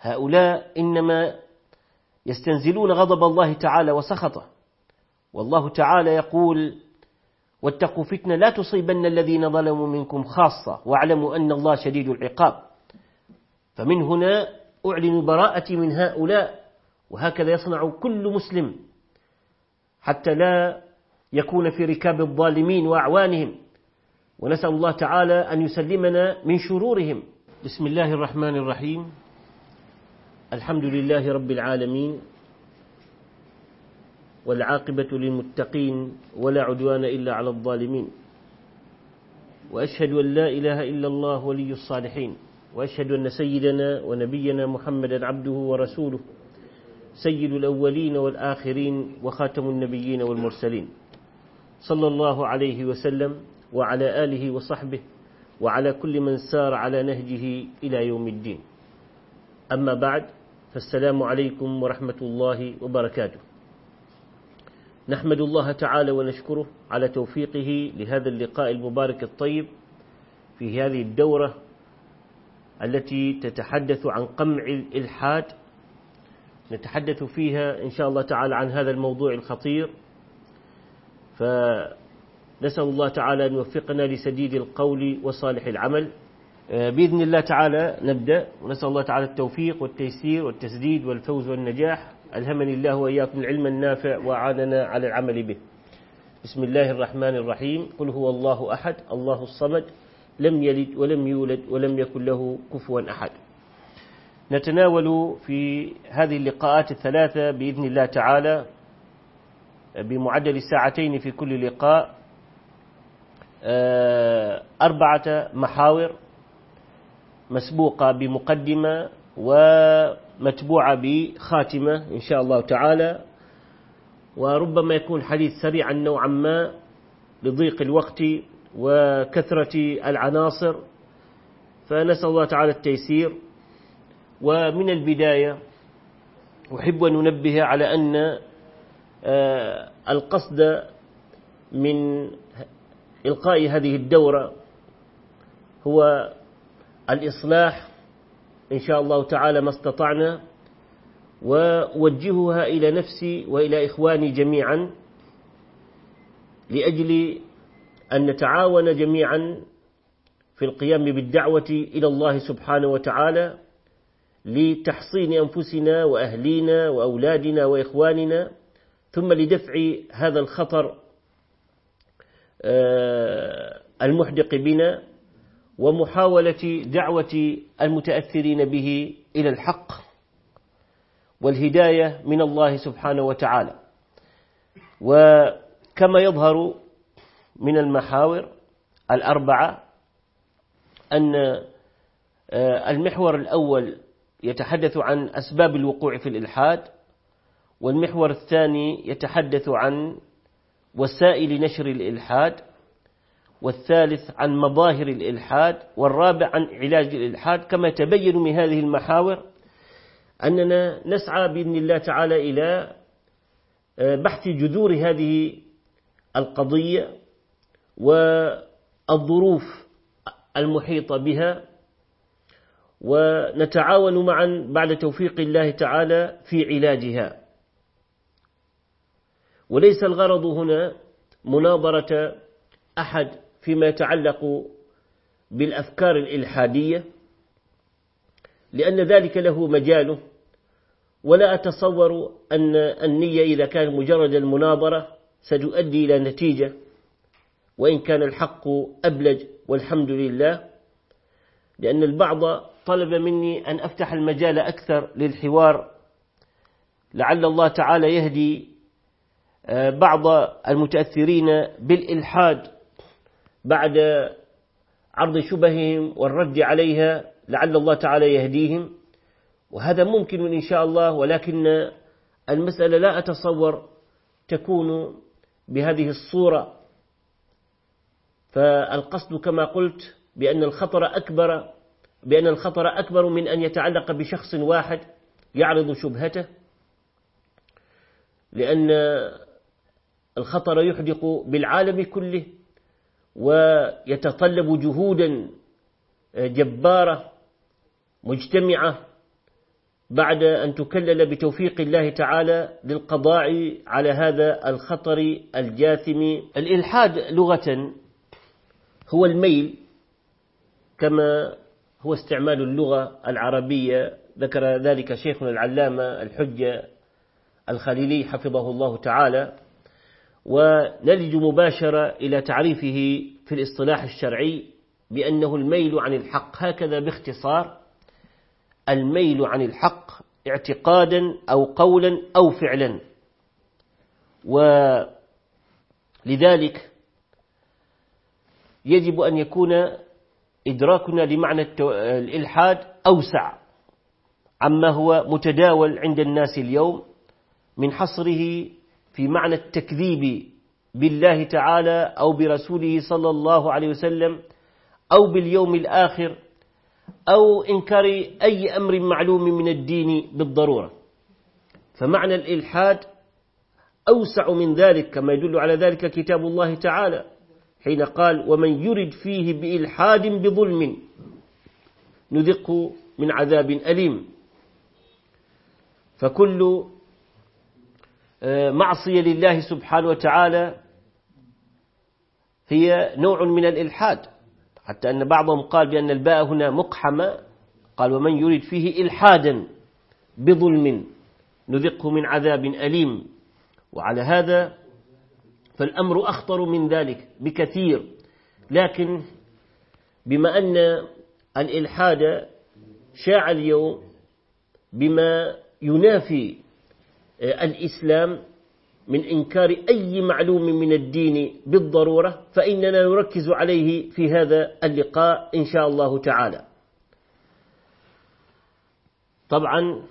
هؤلاء إنما يستنزلون غضب الله تعالى وسخطه. والله تعالى يقول واتقوا فتنة لا تصيبن الذين ظلموا منكم خاصة واعلموا أن الله شديد العقاب. فمن هنا أعلن براءتي من هؤلاء وهكذا يصنع كل مسلم حتى لا يكون في ركاب الظالمين وأعوانهم. ونسأل الله تعالى أن يسلمنا من شرورهم. بسم الله الرحمن الرحيم. الحمد لله رب العالمين والعاقبة للمتقين ولا عدوان إلا على الظالمين. وأشهد أن لا إله إلا الله ولي الصالحين. وأشهد أن سيدنا ونبينا محمدا عبده ورسوله سيد الأولين والآخرين وخاتم النبيين والمرسلين. صلى الله عليه وسلم وعلى آله وصحبه وعلى كل من سار على نهجه إلى يوم الدين. أما بعد فالسلام عليكم ورحمة الله وبركاته. نحمد الله تعالى ونشكره على توفيقه لهذا اللقاء المبارك الطيب في هذه الدورة التي تتحدث عن قمع الإلحاد. نتحدث فيها إن شاء الله تعالى عن هذا الموضوع الخطير. فنسأل الله تعالى أن يوفقنا لسديد القول وصالح العمل. بإذن الله تعالى نبدأ ونسأل الله تعالى التوفيق والتيسير والتسديد والفوز والنجاح. ألهمني الله وإياكم العلم النافع وأعاننا على العمل به. بسم الله الرحمن الرحيم. قل هو الله أحد الله الصمد لم يلد ولم يولد ولم يكن له كفوا أحد. نتناول في هذه اللقاءات الثلاثة بإذن الله تعالى بمعدل ساعتين في كل لقاء أربعة محاور. مسبوقة بمقدمة ومتبوعة بخاتمة إن شاء الله تعالى. وربما يكون الحديث سريعا نوعا ما لضيق الوقت وكثرة العناصر. فنسأل الله تعالى التيسير. ومن البداية أحب أن ننبه على أن القصد من إلقاء هذه الدورة هو الإصلاح إن شاء الله تعالى ما استطعنا ووجهها إلى نفسي وإلى إخواني جميعا لأجل أن نتعاون جميعا في القيام بالدعوة إلى الله سبحانه وتعالى لتحصين أنفسنا وأهلينا وأولادنا وإخواننا ثم لدفع هذا الخطر المحدق بنا ومحاولة دعوة المتأثرين به إلى الحق والهداية من الله سبحانه وتعالى. وكما يظهر من المحاور الأربعة أن المحور الأول يتحدث عن أسباب الوقوع في الإلحاد والمحور الثاني يتحدث عن وسائل نشر الإلحاد والثالث عن مظاهر الإلحاد والرابع عن علاج الإلحاد كما تبين من هذه المحاور أننا نسعى بإذن الله تعالى إلى بحث جذور هذه القضية والظروف المحيطة بها ونتعاون معا بعد توفيق الله تعالى في علاجها. وليس الغرض هنا مناظرة أحد فيما يتعلق بالأفكار الإلحادية لأن ذلك له مجاله. ولا أتصور أن النية إذا كان مجرد المناظرة ستؤدي إلى نتيجة. وإن كان الحق أبلج والحمد لله لأن البعض طلب مني أن أفتح المجال أكثر للحوار. لعل الله تعالى يهدي بعض المتأثرين بالإلحاد. بعد عرض شبههم والرد عليها لعل الله تعالى يهديهم. وهذا ممكن إن شاء الله ولكن المسألة لا أتصور تكون بهذه الصورة. فالقصد كما قلت بأن الخطر أكبر بأن الخطر أكبر من أن يتعلق بشخص واحد يعرض شبهته لأن الخطر يحدق بالعالم كله. ويتطلب جهودا جبارة مجتمعة بعد أن تكلل بتوفيق الله تعالى للقضاء على هذا الخطر الجاثم. الإلحاد لغة هو الميل كما هو استعمال اللغة العربية. ذكر ذلك شيخنا العلامة الحجة الخليلي حفظه الله تعالى. ونلج مباشرة إلى تعريفه في الاصطلاح الشرعي بأنه الميل عن الحق. هكذا باختصار الميل عن الحق اعتقادا أو قولا أو فعلا. ولذلك يجب أن يكون إدراكنا لمعنى الإلحاد أوسع عما هو متداول عند الناس اليوم من حصره في معنى التكذيب بالله تعالى أو برسوله صلى الله عليه وسلم أو باليوم الآخر أو إنكار أي أمر معلوم من الدين بالضرورة. فمعنى الإلحاد أوسع من ذلك كما يدل على ذلك كتاب الله تعالى حين قال ومن يرد فيه بإلحاد بظلم نذقه من عذاب أليم. فكل معصية لله سبحانه وتعالى هي نوع من الإلحاد. حتى أن بعضهم قال بأن الباء هنا مقحمة قال ومن يريد فيه إلحادا بظلم نذقه من عذاب أليم. وعلى هذا فالأمر أخطر من ذلك بكثير. لكن بما أن الإلحاد شاع اليوم بما ينافي الإسلام من إنكار أي معلوم من الدين بالضرورة فإننا نركز عليه في هذا اللقاء إن شاء الله تعالى. طبعا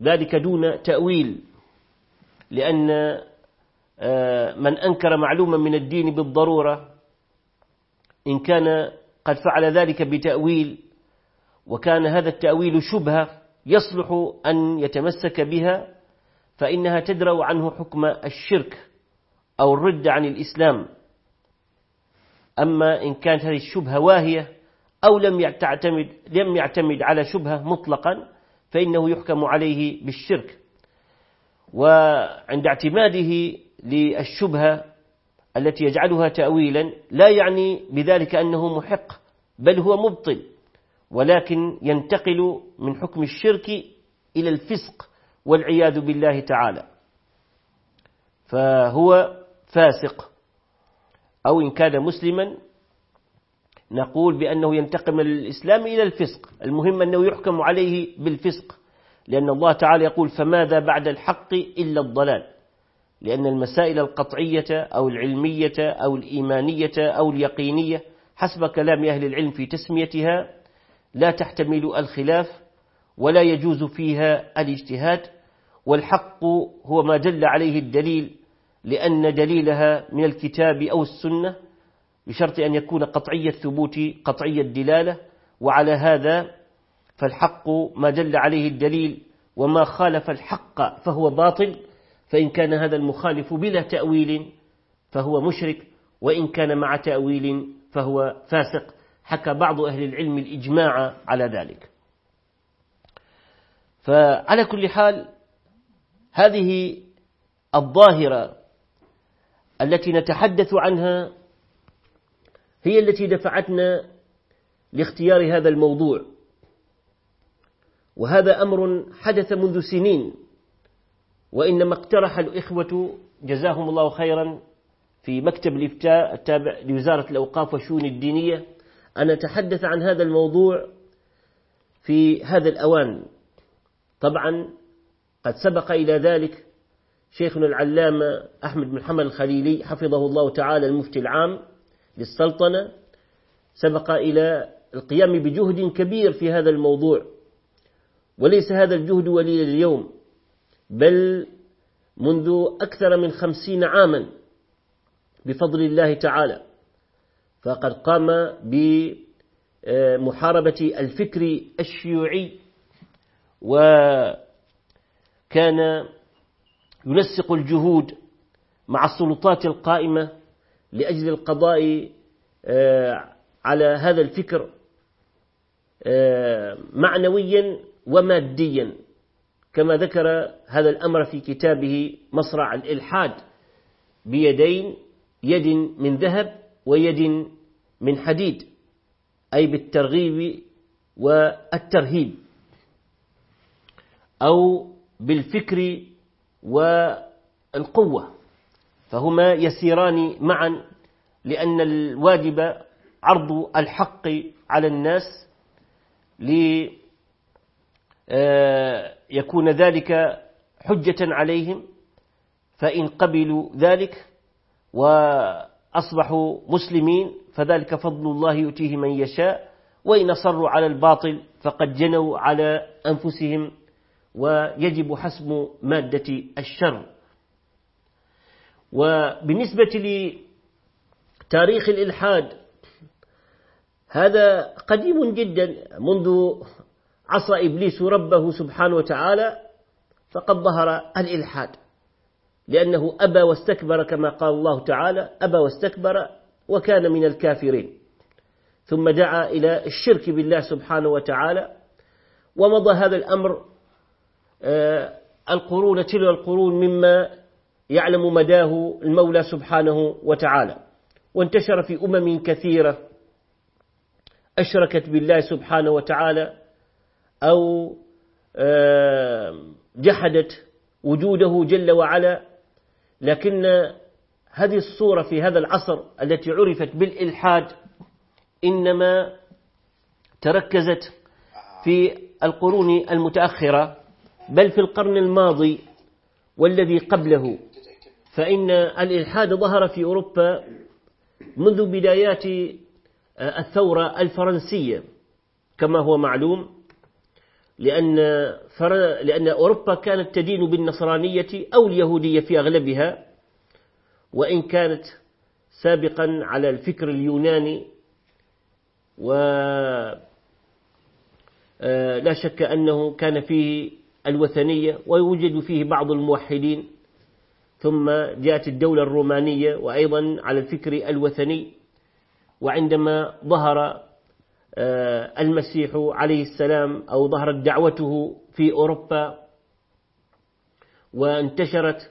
ذلك دون تأويل لأن آه، من أنكر معلوما من الدين بالضرورة إن كان قد فعل ذلك بتأويل وكان هذا التأويل شبهة يصلح أن يتمسك بها فإنها تدرأ عنه حكم الشرك أو الرد عن الإسلام. أما إن كانت هذه الشبهة واهية أو لم يعتمد لم يعتمد على شبهة مطلقا فإنه يحكم عليه بالشرك. وعند اعتماده للشبهة التي يجعلها تأويلا لا يعني بذلك أنه محق بل هو مبطل ولكن ينتقل من حكم الشرك إلى الفسق. والعياذ بالله تعالى. فهو فاسق. أو إن كان مسلما نقول بأنه ينتقم للإسلام إلى الفسق. المهم أنه يحكم عليه بالفسق. لأن الله تعالى يقول فماذا بعد الحق إلا الضلال؟ لأن المسائل القطعية أو العلمية أو الإيمانية أو اليقينية حسب كلام أهل العلم في تسميتها لا تحتمل الخلاف ولا يجوز فيها الاجتهاد والحق هو ما دل عليه الدليل لأن دليلها من الكتاب أو السنة بشرط أن يكون قطعي الثبوت قطعي الدلالة وعلى هذا فالحق ما دل عليه الدليل وما خالف الحق فهو باطل فإن كان هذا المخالف بلا تأويل فهو مشرك وإن كان مع تأويل فهو فاسق. حكى بعض أهل العلم الإجماع على ذلك. فعلى كل حال هذه الظاهرة التي نتحدث عنها هي التي دفعتنا لاختيار هذا الموضوع. وهذا أمر حدث منذ سنين وإنما اقترح الإخوة جزاهم الله خيرا في مكتب الإفتاء التابع لوزارة الأوقاف والشؤون الدينية أن نتحدث عن هذا الموضوع في هذا الأوان. طبعا قد سبق إلى ذلك شيخنا العلامة أحمد بن محمد الخليلي حفظه الله تعالى المفتي العام للسلطنة سبق إلى القيام بجهد كبير في هذا الموضوع. وليس هذا الجهد ولي اليوم بل منذ أكثر من خمسين عاما بفضل الله تعالى. فقد قام بمحاربة الفكر الشيوعي وكان ينسق الجهود مع السلطات القائمة لأجل القضاء آه، على هذا الفكر آه، معنويا وماديا كما ذكر هذا الأمر في كتابه مصرع الإلحاد بيدين يد من ذهب ويد من حديد أي بالترغيب والترهيب. أو بالفكر والقوة فهما يسيران معا لأن الواجب عرض الحق على الناس ليكون آه، ذلك حجة عليهم فإن قبلوا ذلك وأصبحوا مسلمين فذلك فضل الله يؤتيه من يشاء وإن صروا على الباطل فقد جنوا على أنفسهم ويجب حسم مادة الشر. وبالنسبة لتاريخ الإلحاد هذا قديم جدا منذ عصى إبليس ربه سبحانه وتعالى فقد ظهر الإلحاد لأنه أبى واستكبر كما قال الله تعالى أبى واستكبر وكان من الكافرين. ثم دعا إلى الشرك بالله سبحانه وتعالى ومضى هذا الأمر القرون تلو القرون مما يعلم مداه المولى سبحانه وتعالى. وانتشر في أمم كثيرة. أشركت بالله سبحانه وتعالى أو آه، جحدت وجوده جل وعلا. لكن هذه الصورة في هذا العصر التي عرفت بالإلحاد إنما تركزت في القرون المتأخرة. بل في القرن الماضي والذي قبله. فإن الإلحاد ظهر في أوروبا منذ بدايات الثورة الفرنسية. كما هو معلوم لأن, لأن أوروبا كانت تدين بالنصرانية أو اليهودية في أغلبها وإن كانت سابقا على الفكر اليوناني. ولا آه، شك أنه كان فيه الوثنية ويوجد فيه بعض الموحدين ثم جاءت الدولة الرومانية وأيضا على الفكر الوثني وعندما ظهر آه، المسيح عليه السلام أو ظهرت دعوته في أوروبا وانتشرت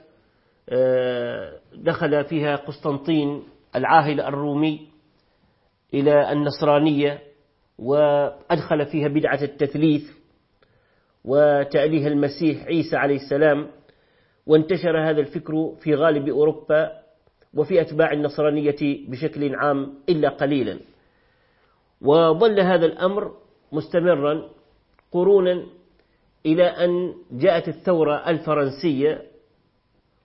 آه، دخل فيها قسطنطين العاهل الرومي إلى النصرانية وأدخل فيها بدعة التثليث وتأليه المسيح عيسى عليه السلام وانتشر هذا الفكر في غالب أوروبا وفي أتباع النصرانية بشكل عام إلا قليلا. وظل هذا الأمر مستمرا قرونا إلى أن جاءت الثورة الفرنسية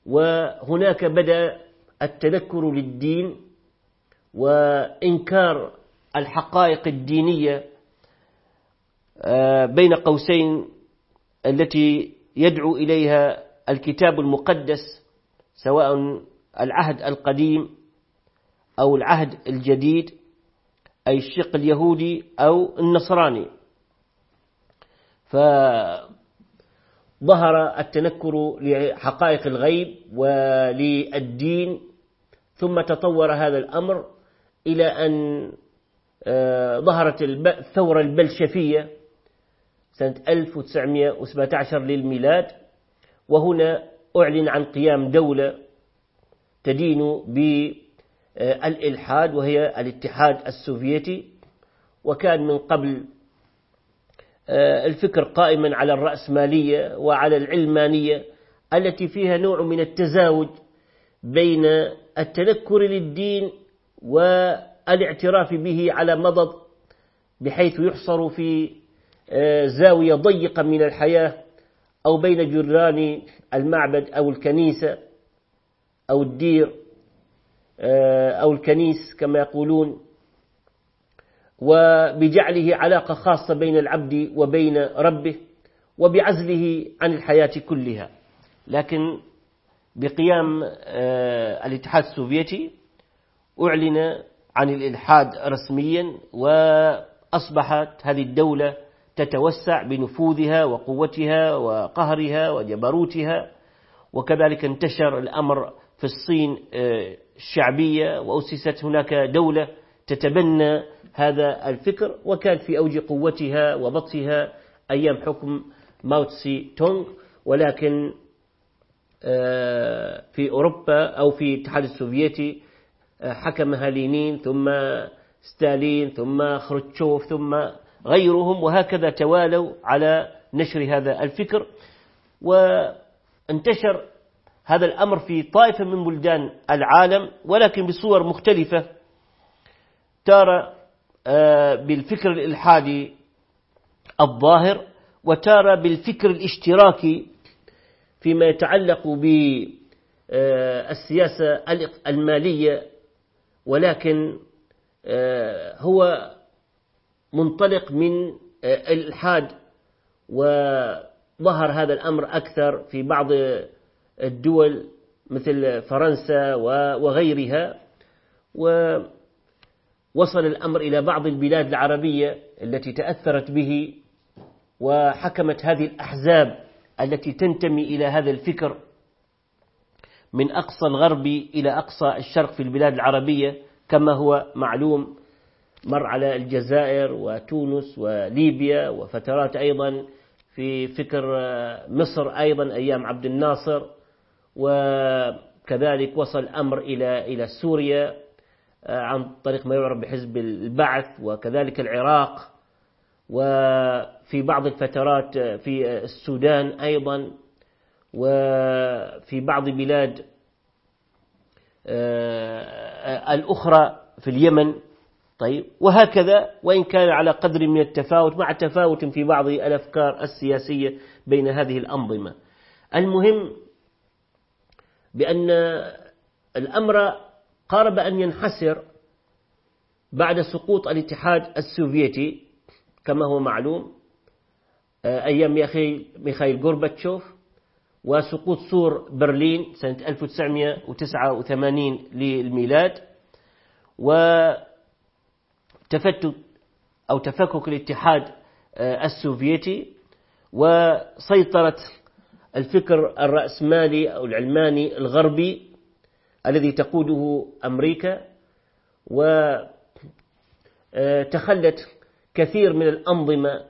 وهناك بدأ التذكر للدين وإنكار الحقائق الدينية آه، بين قوسين التي يدعو إليها الكتاب المقدس سواء العهد القديم أو العهد الجديد أي الشق اليهودي أو النصراني. فظهر التنكر لحقائق الغيب وللدين ثم تطور هذا الأمر إلى أن آه، ظهرت الثورة البلشفية. سنة 1917 للميلاد وهنا أعلن عن قيام دولة تدين بالإلحاد وهي الاتحاد السوفيتي. وكان من قبل آه، الفكر قائما على الرأسمالية وعلى العلمانية التي فيها نوع من التزاوج بين التنكر للدين والاعتراف به على مضض بحيث يحصر في زاوية ضيقة من الحياة أو بين جران المعبد أو الكنيسة أو الدير آه، أو الكنيس كما يقولون. وبجعله علاقة خاصة بين العبد وبين ربه وبعزله عن الحياة كلها. لكن بقيام آه، الاتحاد السوفيتي أعلن عن الإلحاد رسميا وأصبحت هذه الدولة تتوسع بنفوذها وقوتها وقهرها وجبروتها. وكذلك انتشر الأمر في الصين آه، الشعبية وأسست هناك دولة تتبنى هذا الفكر. وكان في أوج قوتها وبطها أيام حكم ماوتسي تونغ. ولكن آه، في أوروبا أو في الاتحاد السوفيتي آه، حكمها لينين ثم ستالين ثم خروتشوف ثم غيرهم وهكذا توالوا على نشر هذا الفكر. وانتشر هذا الأمر في طائفة من بلدان العالم ولكن بصور مختلفة تارة آه، بالفكر الإلحادي الظاهر وتارة بالفكر الاشتراكي فيما يتعلق بالسياسة المالية ولكن آه، هو منطلق من آه، الإلحاد وظهر هذا الأمر أكثر في بعض الدول مثل فرنسا وغيرها. ووصل الأمر إلى بعض البلاد العربية التي تأثرت به وحكمت هذه الأحزاب التي تنتمي إلى هذا الفكر من أقصى الغرب إلى أقصى الشرق في البلاد العربية كما هو معلوم. مر على الجزائر وتونس وليبيا وفترات أيضا في فكر مصر أيضا أيام عبد الناصر وكذلك وصل الأمر إلى إلى سوريا عن طريق ما يعرف بحزب البعث وكذلك العراق. وفي بعض الفترات في السودان أيضا. وفي بعض بلاد آه، الأخرى في اليمن. طيب وهكذا وإن كان على قدر من التفاوت مع تفاوت في بعض الأفكار السياسية بين هذه الأنظمة. المهم بأن الأمر قارب أن ينحسر بعد سقوط الاتحاد السوفيتي كما هو معلوم آه، أيام ميخائيل غورباتشوف وسقوط سور برلين سنة 1989 للميلاد. وتفتت أو تفكك الاتحاد آه، السوفيتي وسيطرة الفكر الرأسمالي أو العلماني الغربي الذي تقوده أمريكا وتخلت آه، كثير من الأنظمة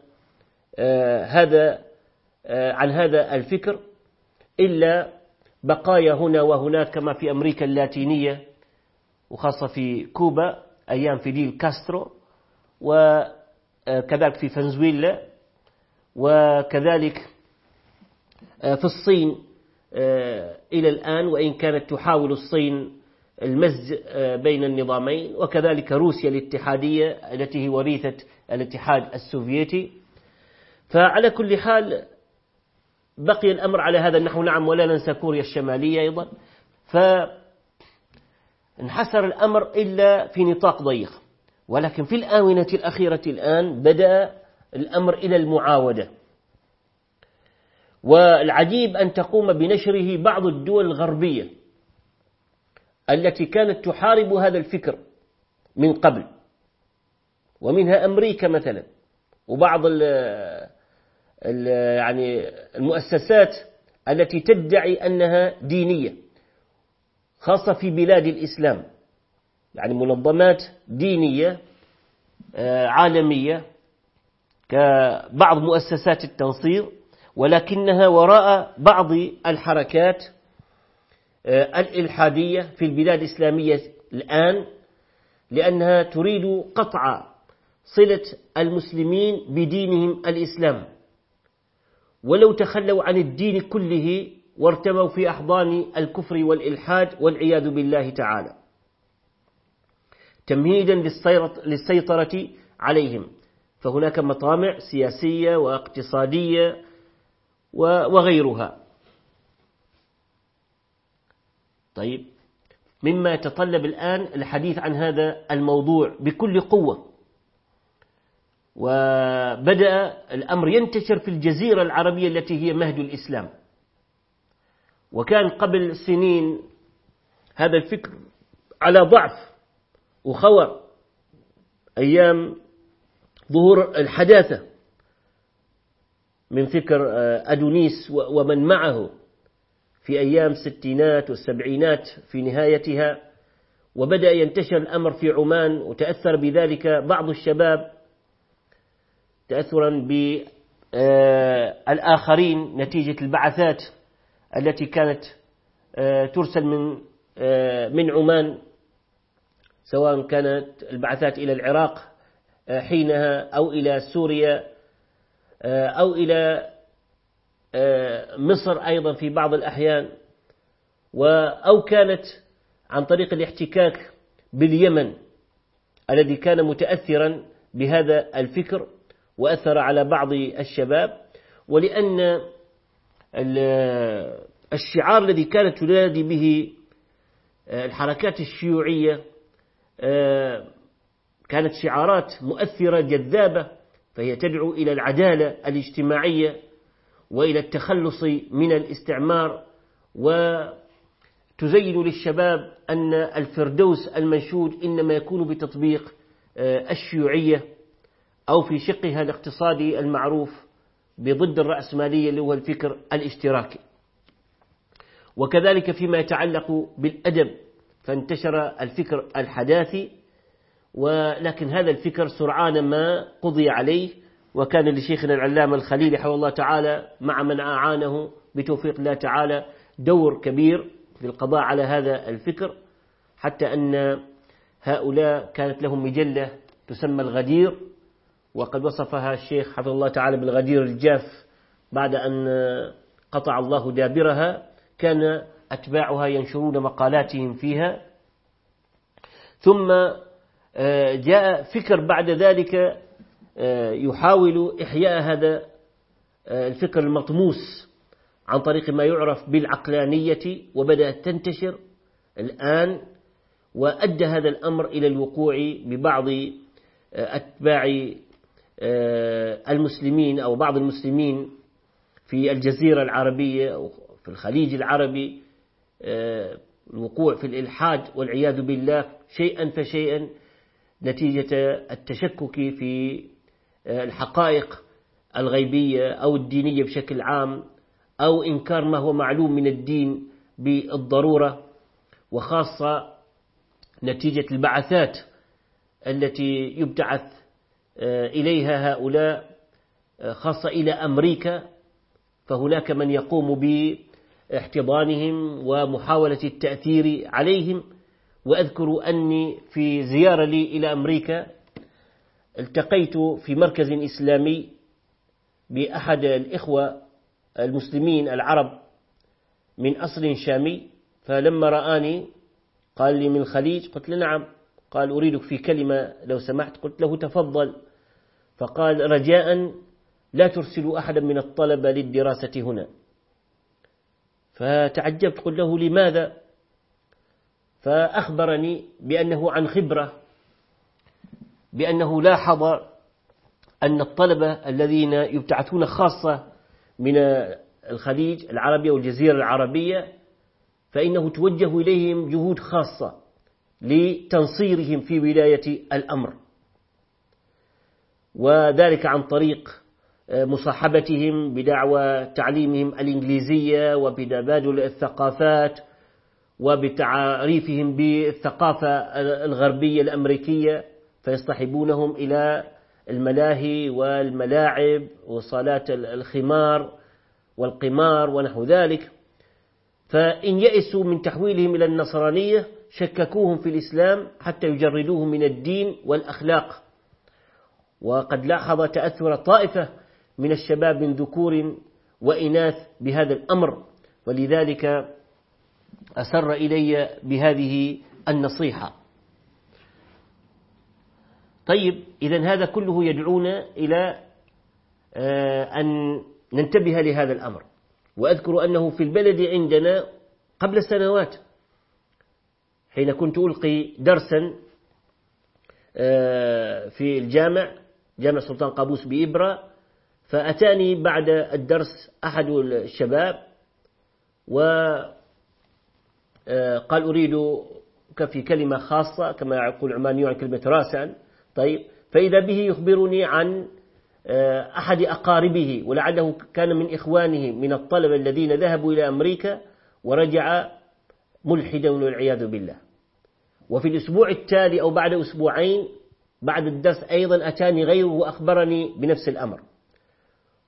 آه، هذا عن هذا الفكر إلا بقايا هنا وهناك كما في أمريكا اللاتينية وخاصة في كوبا. أيام فيديل كاسترو وكذلك في فنزويلا وكذلك في الصين إلى الآن وإن كانت تحاول الصين المزج بين النظامين وكذلك روسيا الاتحادية التي هي وريثة الاتحاد السوفيتي. فعلى كل حال بقي الأمر على هذا النحو. نعم ولا ننسى كوريا الشمالية أيضا. فانحسر الأمر إلا في نطاق ضيق. ولكن في الآونة الأخيرة الآن بدأ الأمر إلى المعاودة. والعجيب أن تقوم بنشره بعض الدول الغربية التي كانت تحارب هذا الفكر من قبل. ومنها أمريكا مثلا. وبعض ال ال يعني المؤسسات التي تدعي أنها دينية. خاصة في بلاد الإسلام. يعني منظمات دينية آه، عالمية كبعض مؤسسات التنصير ولكنها وراء بعض الحركات آه، الإلحادية في البلاد الإسلامية الآن لأنها تريد قطع صلة المسلمين بدينهم الإسلام. ولو تخلوا عن الدين كله وارتموا في أحضان الكفر والإلحاد والعياذ بالله تعالى. تمهيدا للسيطرة عليهم. فهناك مطامع سياسية واقتصادية وغيرها. طيب مما يتطلب الآن الحديث عن هذا الموضوع بكل قوة. وبدأ الأمر ينتشر في الجزيرة العربية التي هي مهد الإسلام. وكان قبل سنين هذا الفكر على ضعف وخور أيام ظهور الحداثة من فكر أدونيس ومن معه في أيام الستينات والسبعينات في نهايتها وبدأ ينتشر الأمر في عمان وتأثر بذلك بعض الشباب تأثرا الآخرين نتيجة البعثات. التي كانت ترسل من من عمان سواء كانت البعثات إلى العراق حينها أو إلى سوريا أو إلى مصر أيضا في بعض الأحيان أو كانت عن طريق الاحتكاك باليمن الذي كان متأثرا بهذا الفكر وأثر على بعض الشباب ولأن الشعار الذي كانت تنادي به الحركات الشيوعية كانت شعارات مؤثرة جذابة فهي تدعو إلى العدالة الاجتماعية وإلى التخلص من الاستعمار وتزين للشباب أن الفردوس المنشود إنما يكون بتطبيق الشيوعية أو في شقها الاقتصادي المعروف. بضد الرأسمالية اللي هو الفكر الاشتراكي. وكذلك فيما يتعلق بالأدب فانتشر الفكر الحداثي ولكن هذا الفكر سرعان ما قضي عليه وكان لشيخنا العلامة الخليل حول الله تعالى مع من أعانه بتوفيق الله تعالى دور كبير في القضاء على هذا الفكر حتى أن هؤلاء كانت لهم مجلة تسمى الغدير وقد وصفها الشيخ حفظ الله تعالى بالغدير الجاف بعد أن قطع الله دابرها كان أتباعها ينشرون مقالاتهم فيها. ثم آه، جاء فكر بعد ذلك آه، يحاول إحياء هذا آه، الفكر المطموس عن طريق ما يعرف بالعقلانية وبدأت تنتشر الآن وأدى هذا الأمر إلى الوقوع ببعض أتباع المسلمين أو بعض المسلمين في الجزيرة العربية أو في الخليج العربي الوقوع في الإلحاد والعياذ بالله شيئا فشيئا نتيجة التشكك في الحقائق الغيبية أو الدينية بشكل عام أو إنكار ما هو معلوم من الدين بالضرورة وخاصة نتيجة البعثات التي يبتعث إليها هؤلاء خاصة إلى أمريكا فهناك من يقوم باحتضانهم ومحاولة التأثير عليهم. وأذكر أني في زيارة لي إلى أمريكا التقيت في مركز إسلامي بأحد الإخوة المسلمين العرب من أصل شامي فلما رآني قال لي من الخليج قلت له نعم قال أريدك في كلمة لو سمحت قلت له تفضل. فقال رجاء لا ترسلوا أحدا من الطلبة للدراسة هنا. فتعجبت قلت له لماذا؟ فأخبرني بأنه عن خبرة بأنه لاحظ أن الطلبة الذين يبتعثون خاصة من الخليج العربي والجزيرة العربية فإنه توجه إليهم جهود خاصة لتنصيرهم في ولاية الأمر. وذلك عن طريق مصاحبتهم بدعوى تعليمهم الإنجليزية وبتبادل الثقافات وبتعريفهم بالثقافة الغربية الأمريكية فيصطحبونهم إلى الملاهي والملاعب وصالات الخمار والقمار ونحو ذلك. فإن يئسوا من تحويلهم إلى النصرانية شككوهم في الإسلام حتى يجردوهم من الدين والأخلاق. وقد لاحظ تأثر طائفة من الشباب من ذكور وإناث بهذا الأمر ولذلك أسر إلي بهذه النصيحة. طيب إذا هذا كله يدعونا إلى آه، أن ننتبه لهذا الأمر. وأذكر أنه في البلد عندنا قبل سنوات حين كنت ألقي درسا آه، في الجامع جامع سلطان قابوس بإبرة فأتاني بعد الدرس أحد الشباب و آه، أريد في كلمة خاصة كما يقول العمانيون عن كلمة راسا. طيب فإذا به يخبرني عن آه، أحد أقاربه ولعله كان من إخوانه من الطلبة الذين ذهبوا إلى أمريكا ورجع ملحدا والعياذ بالله. وفي الأسبوع التالي أو بعد أسبوعين بعد الدرس أيضا أتاني غيره وأخبرني بنفس الأمر.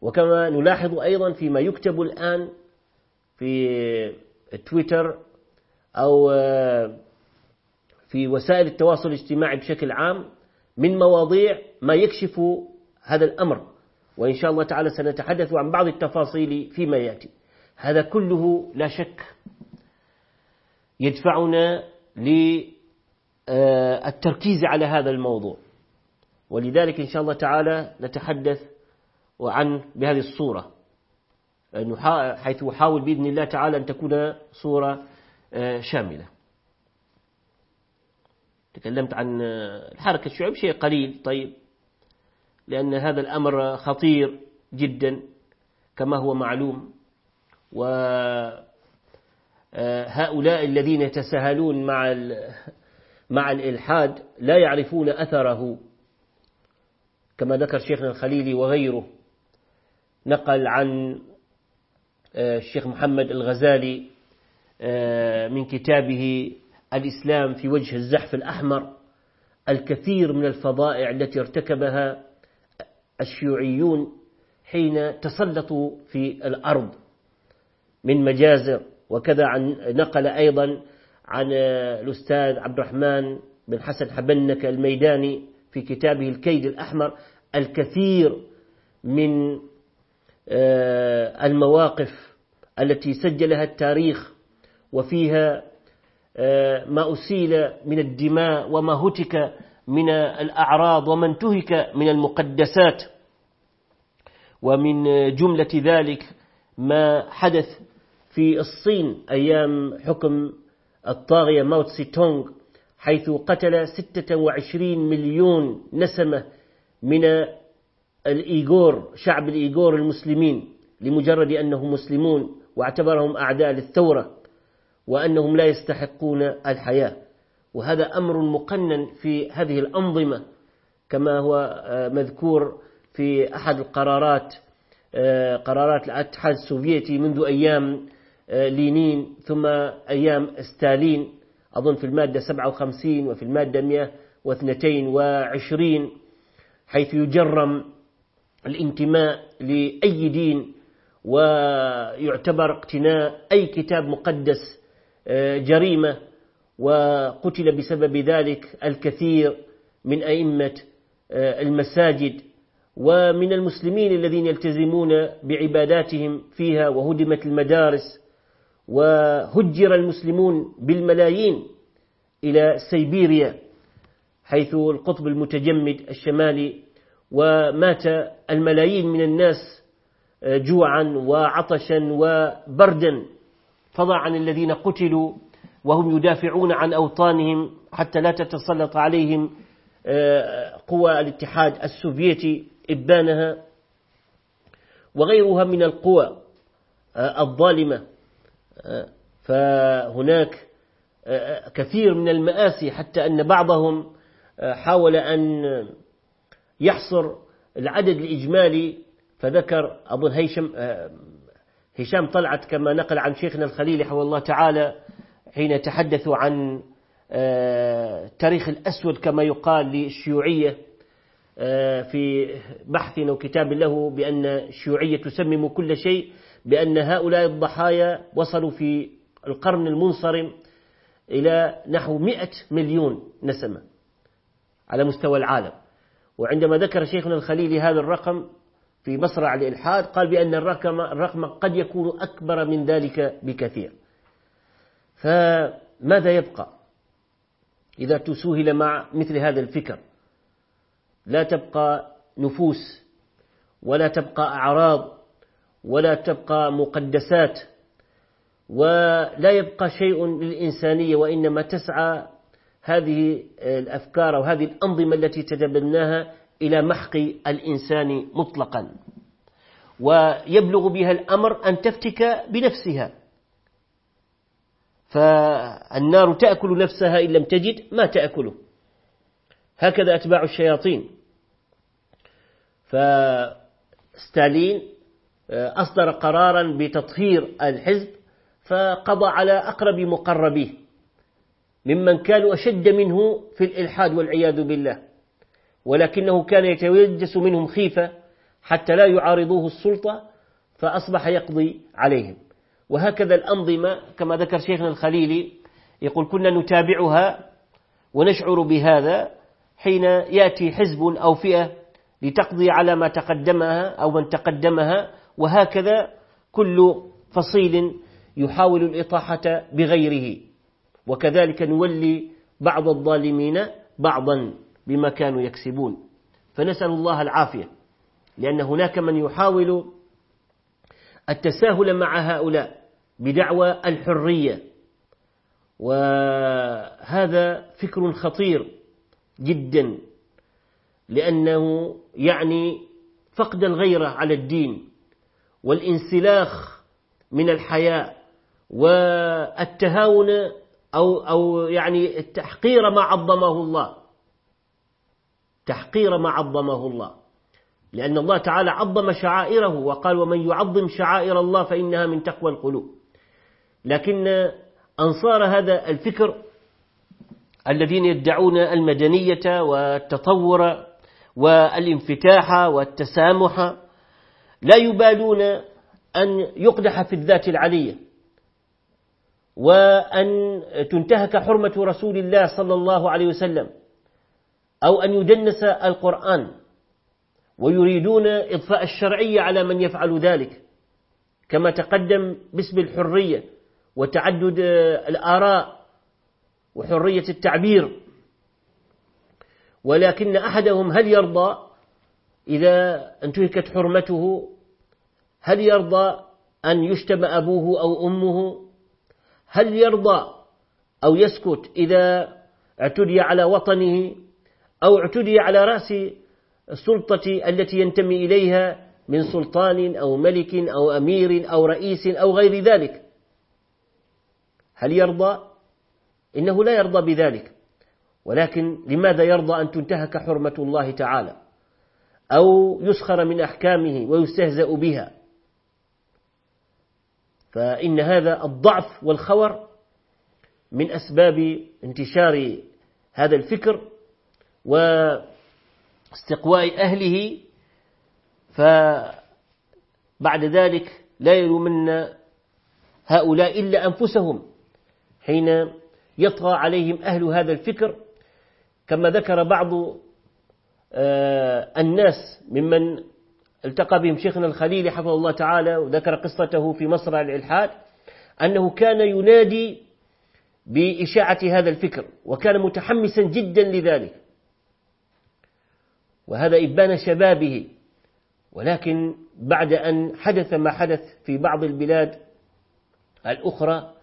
وكما نلاحظ أيضا فيما يكتب الآن في تويتر أو في وسائل التواصل الاجتماعي بشكل عام من مواضيع ما يكشف هذا الأمر. وإن شاء الله تعالى سنتحدث عن بعض التفاصيل فيما يأتي. هذا كله لا شك يدفعنا للتركيز على هذا الموضوع. ولذلك إن شاء الله تعالى نتحدث عن بهذه الصورة. حيث أحاول بإذن الله تعالى أن تكون صورة آه، شاملة. تكلمت عن الحركة الشيوعية بشيء قليل طيب. لأن هذا الأمر خطير جدا كما هو معلوم. وهؤلاء الذين يتساهلون مع مع الإلحاد لا يعرفون أثره. كما ذكر شيخنا الخليلي وغيره. نقل عن آه، الشيخ محمد الغزالي آه، من كتابه الإسلام في وجه الزحف الأحمر الكثير من الفضائع التي ارتكبها الشيوعيون حين تسلطوا في الأرض. من مجازر وكذا عن نقل أيضا عن الأستاذ عبد الرحمن بن حسن حبنك الميداني في كتابه الكيد الأحمر الكثير من آه، المواقف التي سجلها التاريخ وفيها آه، ما أسيل من الدماء وما هتك من الأعراض وما انتهك من المقدسات ومن جملة ذلك ما حدث في الصين أيام حكم الطاغية ماو تسي تونغ حيث قتل 26 مليون نسمة من الإيغور شعب الإيغور المسلمين لمجرد أنهم مسلمون واعتبرهم أعداء للثورة وأنهم لا يستحقون الحياة. وهذا أمر مقنن في هذه الأنظمة كما هو آه، مذكور في أحد القرارات آه، قرارات الاتحاد السوفيتي منذ أيام لينين ثم أيام ستالين أظن في المادة 57 وفي المادة 122 حيث يجرم الانتماء لأي دين ويعتبر اقتناء أي كتاب مقدس آه، جريمة وقتل بسبب ذلك الكثير من أئمة آه، المساجد ومن المسلمين الذين يلتزمون بعباداتهم فيها وهدمت المدارس. وهجر المسلمون بالملايين إلى سيبيريا حيث القطب المتجمد الشمالي ومات الملايين من الناس آه، جوعا وعطشا وبردا. فضع عن الذين قتلوا وهم يدافعون عن أوطانهم حتى لا تتسلط عليهم آه، قوى الاتحاد السوفيتي إبانها وغيرها من القوى آه، الظالمة. فهناك كثير من المآسي حتى أن بعضهم حاول أن يحصر العدد الإجمالي. فذكر أظن هيشم هشام طلعت كما نقل عن شيخنا الخليل حول الله تعالى حين تحدثوا عن التاريخ الأسود كما يقال للشيوعية في بحث أو كتاب له بأن الشيوعية تسمم كل شيء. بأن هؤلاء الضحايا وصلوا في القرن المنصرم إلى نحو مئة مليون نسمة على مستوى العالم. وعندما ذكر شيخنا الخليلي هذا الرقم في مصرع الإلحاد قال بأن الرقم, الرقم قد يكون أكبر من ذلك بكثير. فماذا يبقى إذا تسوهل مع مثل هذا الفكر؟ لا تبقى نفوس ولا تبقى أعراض ولا تبقى مقدسات ولا يبقى شيء للإنسانية وإنما تسعى هذه الأفكار أو هذه الأنظمة التي تتبناها إلى محق الإنسان مطلقا. ويبلغ بها الأمر أن تفتك بنفسها. فالنار تأكل نفسها إن لم تجد ما تأكله. هكذا أتباع الشياطين. فستالين أصدر قرارا بتطهير الحزب فقضى على أقرب مقربيه ممن كانوا أشد منه في الإلحاد والعياذ بالله ولكنه كان يتوجس منهم خيفة حتى لا يعارضوه السلطة فأصبح يقضي عليهم. وهكذا الأنظمة كما ذكر شيخنا الخليلي يقول كنا نتابعها ونشعر بهذا حين يأتي حزب أو فئة لتقضي على ما تقدمها أو من تقدمها وهكذا كل فصيل يحاول الإطاحة بغيره. وكذلك نولي بعض الظالمين بعضا بما كانوا يكسبون. فنسأل الله العافية لأن هناك من يحاول التساهل مع هؤلاء بدعوى الحرية. وهذا فكر خطير جدا لأنه يعني فقد الغيرة على الدين. والانسلاخ من الحياة والتهاون أو أو يعني التحقير ما عظمه الله. تحقير ما عظمه الله. لأن الله تعالى عظم شعائره وقال ومن يعظم شعائر الله فإنها من تقوى القلوب. لكن أنصار هذا الفكر الذين يدعون المدنية والتطور والانفتاح والتسامح لا يبالون أن يقدح في الذات العلية وأن تنتهك حرمة رسول الله صلى الله عليه وسلم أو أن يدنس القرآن ويريدون إضفاء الشرعية على من يفعل ذلك كما تقدم باسم الحرية وتعدد الآراء وحرية التعبير. ولكن أحدهم هل يرضى؟ إذا انتهكت حرمته هل يرضى أن يشتم أبوه أو أمه؟ هل يرضى أو يسكت إذا اعتدي على وطنه أو اعتدي على رأس السلطة التي ينتمي إليها من سلطان أو ملك أو أمير أو رئيس أو غير ذلك؟ هل يرضى؟ إنه لا يرضى بذلك. ولكن لماذا يرضى أن تنتهك حرمة الله تعالى؟ أو يسخر من أحكامه ويستهزأ بها. فإن هذا الضعف والخور من أسباب انتشار هذا الفكر واستقواء أهله فبعد ذلك لا يلومن هؤلاء إلا أنفسهم حين يطغى عليهم أهل هذا الفكر. كما ذكر بعض الناس ممن التقى بهم شيخنا الخليل حفظه الله تعالى وذكر قصته في مصرع الإلحاد أنه كان ينادي بإشاعة هذا الفكر وكان متحمسا جدا لذلك. وهذا إبان شبابه ولكن بعد أن حدث ما حدث في بعض البلاد الأخرى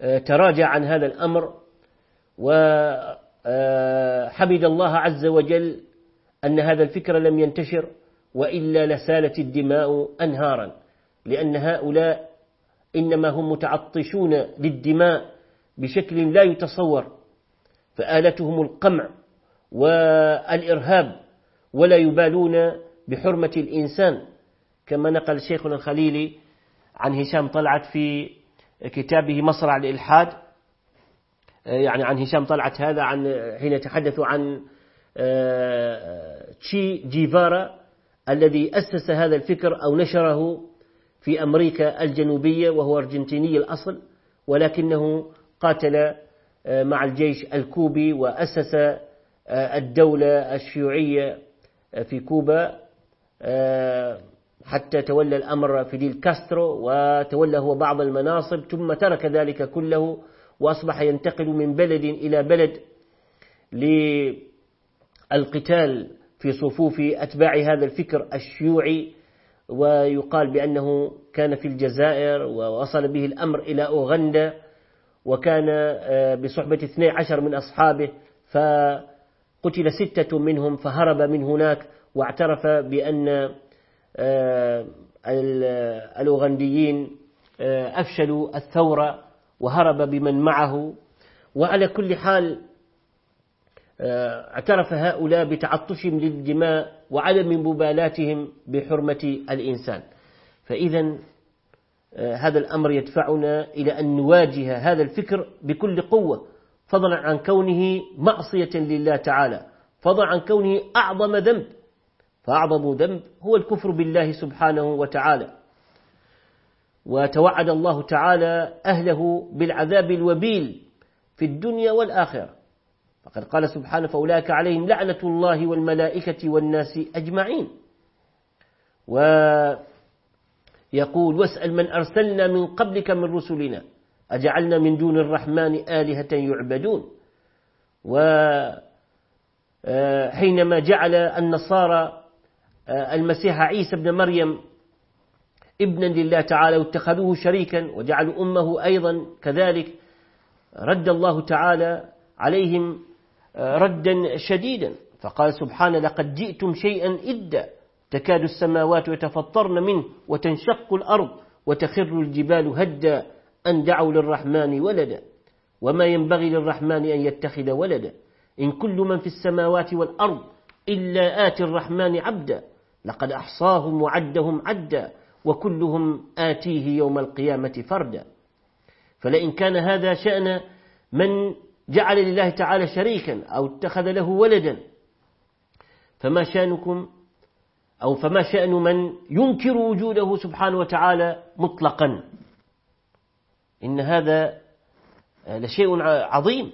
آه، تراجع عن هذا الأمر وحمد آه، الله عز وجل أن هذا الفكر لم ينتشر وإلا لسالت الدماء أنهارا لأن هؤلاء إنما هم متعطشون للدماء بشكل لا يتصور فآلتهم القمع والإرهاب ولا يبالون بحرمة الإنسان. كما نقل شيخنا الخليلي عن هشام طلعت في كتابه مصرع الإلحاد يعني عن هشام طلعت هذا عن حين يتحدث عن تشي جيفارا الذي أسس هذا الفكر أو نشره في أمريكا الجنوبية وهو أرجنتيني الأصل ولكنه قاتل مع الجيش الكوبي وأسس الدولة الشيوعية في كوبا حتى تولى الأمر فيديل كاسترو وتولى هو بعض المناصب ثم ترك ذلك كله وأصبح ينتقل من بلد إلى بلد للقتال في صفوف أتباع هذا الفكر الشيوعي ويقال بأنه كان في الجزائر ووصل به الأمر إلى أوغندا وكان آه، بصحبة 12 من أصحابه فقتل ستة منهم فهرب من هناك واعترف بأن آه، الأوغنديين آه، أفشلوا الثورة وهرب بمن معه. وعلى كل حال اعترف هؤلاء بتعطشهم للدماء وعدم مبالاتهم بحرمة الإنسان. فإذا هذا الأمر يدفعنا إلى أن نواجه هذا الفكر بكل قوة فضلا عن كونه معصية لله تعالى فضلا عن كونه أعظم ذنب. فأعظم ذنب هو الكفر بالله سبحانه وتعالى. وتوعد الله تعالى أهله بالعذاب الوبيل في الدنيا والآخرة. فقد قال سبحانه فأولئك عليهم لعنة الله والملائكة والناس أجمعين. ويقول واسأل من أرسلنا من قبلك من رسلنا أجعلنا من دون الرحمن آلهة يعبدون. وحينما جعل النصارى المسيح عيسى ابن مريم ابنا لله تعالى واتخذوه شريكا وجعلوا أمه أيضا كذلك رد الله تعالى عليهم ردا شديدا. فقال سبحانه لقد جئتم شيئا إدا تكاد السماوات يتفطرن منه وتنشق الأرض وتخر الجبال هدا أن دعوا للرحمن ولدا. وما ينبغي للرحمن أن يتخذ ولدا. إن كل من في السماوات والأرض إلا آتي الرحمن عبدا. لقد أحصاهم وعدهم عدا. وكلهم آتيه يوم القيامة فردا. فلئن كان هذا شأن من جعل لله تعالى شريكا أو اتخذ له ولدا. فما شأنكم أو فما شأن من ينكر وجوده سبحانه وتعالى مطلقا؟ إن هذا لشيء عظيم.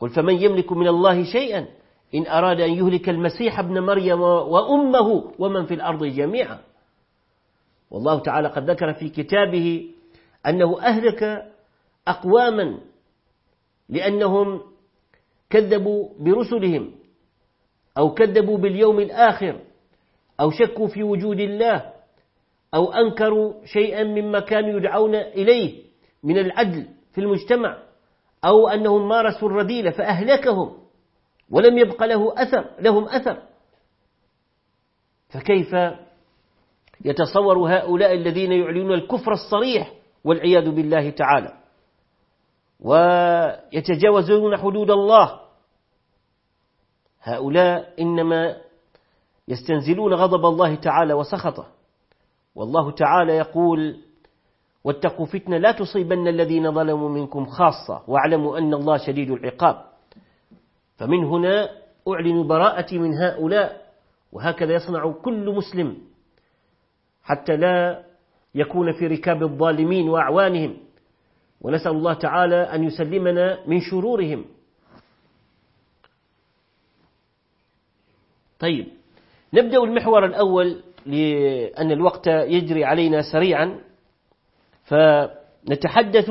قل فمن يملك من الله شيئا إن أراد أن يهلك المسيح ابن مريم وأمه ومن في الأرض جميعا. والله تعالى قد ذكر في كتابه أنه أهلك أقواما لأنهم كذبوا برسلهم أو كذبوا باليوم الآخر أو شكوا في وجود الله أو أنكروا شيئا مما كانوا يدعون إليه من العدل في المجتمع أو أنهم مارسوا الرذيلة فأهلكهم ولم يبق له أثر لهم أثر. فكيف يتصور هؤلاء الذين يعلنون الكفر الصريح والعياذ بالله تعالى؟ ويتجاوزون حدود الله. هؤلاء إنما يستنزلون غضب الله تعالى وسخطه. والله تعالى يقول واتقوا فتنة لا تصيبن الذين ظلموا منكم خاصة واعلموا أن الله شديد العقاب. فمن هنا أعلن براءتي من هؤلاء وهكذا يصنع كل مسلم حتى لا يكون في ركاب الظالمين وأعوانهم. ونسأل الله تعالى أن يسلمنا من شرورهم. طيب نبدأ المحور الأول لأن الوقت يجري علينا سريعا. فنتحدث